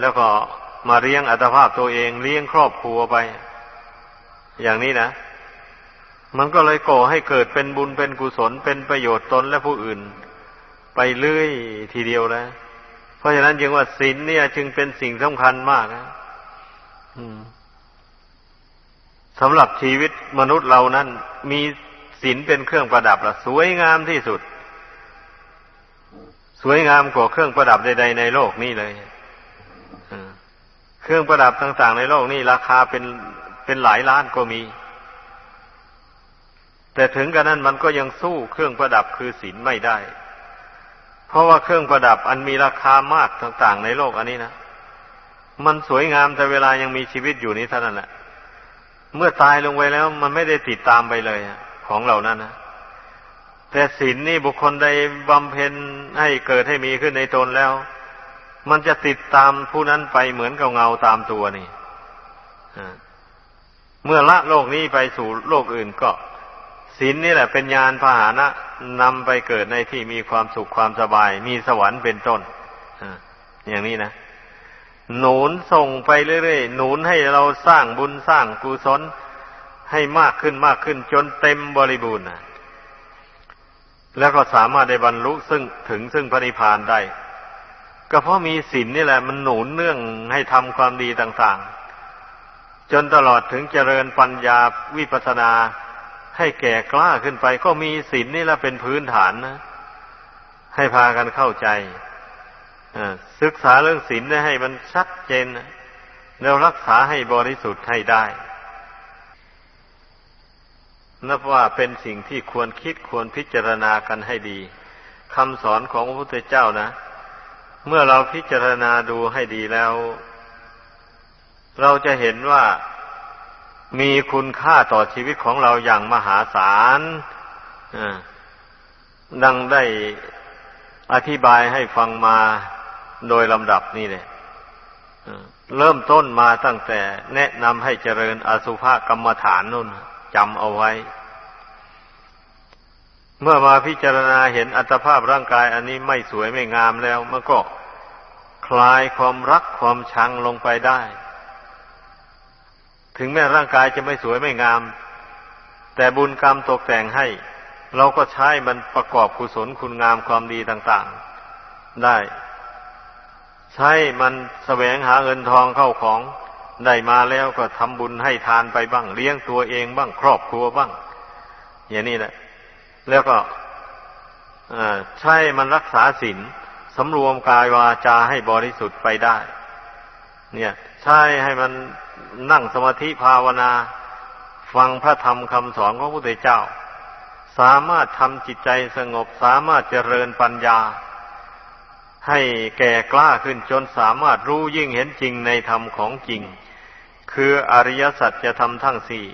แล้วก็มาเลี้ยงอัตภาพตัวเองเลี้ยงครอบครัวไป อย่างนี้นะ มันก็เลยก่อให้เกิดเป็นบุญเป็นกุศลเป็นประโยชน์ตนและผู้อื่น ไปเรื่อยทีเดียวแล้วเพราะฉะนั้นจึงว่าศีลเนี่ย จึงเป็นสิ่งสำคัญมากนะสำหรับชีวิตมนุษย์เรานั้น มีศีลเป็นเครื่องประดับละสวยงามที่สุด สวยงามกว่าเครื่องประดับใด ๆ ในโลกนี้เลย เครื่องประดับต่างๆในโลกนี้ราคาเป็นเป็นหลายล้านก็มี แต่ถึงกระนั้นมันก็ยังสู้เครื่องประดับคือศีลไม่ได้ เพราะว่าเครื่องประดับอันมีราคามากต่าง ๆ ในโลกอันนี้นะมันสวยงามแต่เวลายังมีชีวิตอยู่นี้เท่านั้นแหละเมื่อตายลงไปแล้วมันไม่ได้ติดตามไปเลยของเหล่านั้นนะแต่ศีลนี่บุคคลใดบำเพ็ญให้เกิดให้มีขึ้นในตนแล้ว มันจะติดตามผู้นั้นไปเหมือนกับเงาตามตัวนี่เมื่อละโลกนี้ไปสู่โลกอื่นก็ศีลนี่แหละเป็นยานพาหนะนำไปเกิดในที่มีความสุขความสบาย มีสวรรค์เป็นต้นอย่างนี้นะ หนุนส่งไปเรื่อยๆ หนุนให้เราสร้างบุญสร้างกุศลให้มากขึ้นมากขึ้นจนเต็มบริบูรณ์แล้วก็สามารถได้บรรลุซึ่งถึงซึ่งพระนิพพานได้ ก็เพราะมีศีลนี่แหละ มันหนุนเนื่องให้ทำความดีต่างๆ จนตลอดถึงเจริญปัญญาวิปัสนาให้แก่กล้าขึ้นไป ก็มีศีลนี่แหละเป็นพื้นฐานนะ ให้พากันเข้าใจศึกษาเรื่องศีลให้มันชัดเจนแล้วรักษาให้บริสุทธิ์ให้ได้นับว่าเป็นสิ่งที่ควรคิดควรพิจารณากันให้ดีคำสอนของพระพุทธเจ้านะ เมื่อเราพิจารณาดูให้ดีแล้ว เราจะเห็นว่ามีคุณค่าต่อชีวิตของเราอย่างมหาศาลดังได้อธิบายให้ฟังมาโดยลำดับนี่เลยเริ่มต้นมาตั้งแต่แนะนำให้เจริญอสุภกรรมฐานนู่นจำเอาไว้ เมื่อมาพิจารณาเห็นอัตภาพร่างกายอันนี้ไม่สวยไม่งามแล้ว มันก็คลายความรักความชังลงไปได้ ถึงแม้ร่างกายจะไม่สวยไม่งาม แต่บุญกรรมตกแต่งให้ เราก็ใช้มันประกอบกุศลคุณงามความดีต่างๆ ได้ ใช้มันแสวงหาเงินทองเข้าของได้มาแล้วก็ทำบุญให้ทานไปบ้าง เลี้ยงตัวเองบ้างครอบครัวบ้าง อย่างนี้แหละ แล้วก็ใช้มันรักษาศีลสำรวมกายวาจาให้บริสุทธิ์ไปได้ เนี่ยใช้ให้มันนั่งสมาธิภาวนา ฟังพระธรรมคำสอนของพระพุทธเจ้า สามารถทำจิตใจสงบ สามารถเจริญปัญญา ให้แก่กล้าขึ้นจนสามารถรู้ยิ่งเห็นจริงในธรรมของจริง คืออริยสัจจะทำทั้งสี่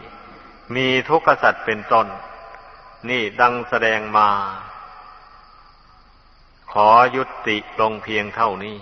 มีทุกขสัจเป็นต้น นี่ดังแสดงมา ขอยุติลงเพียงเท่านี้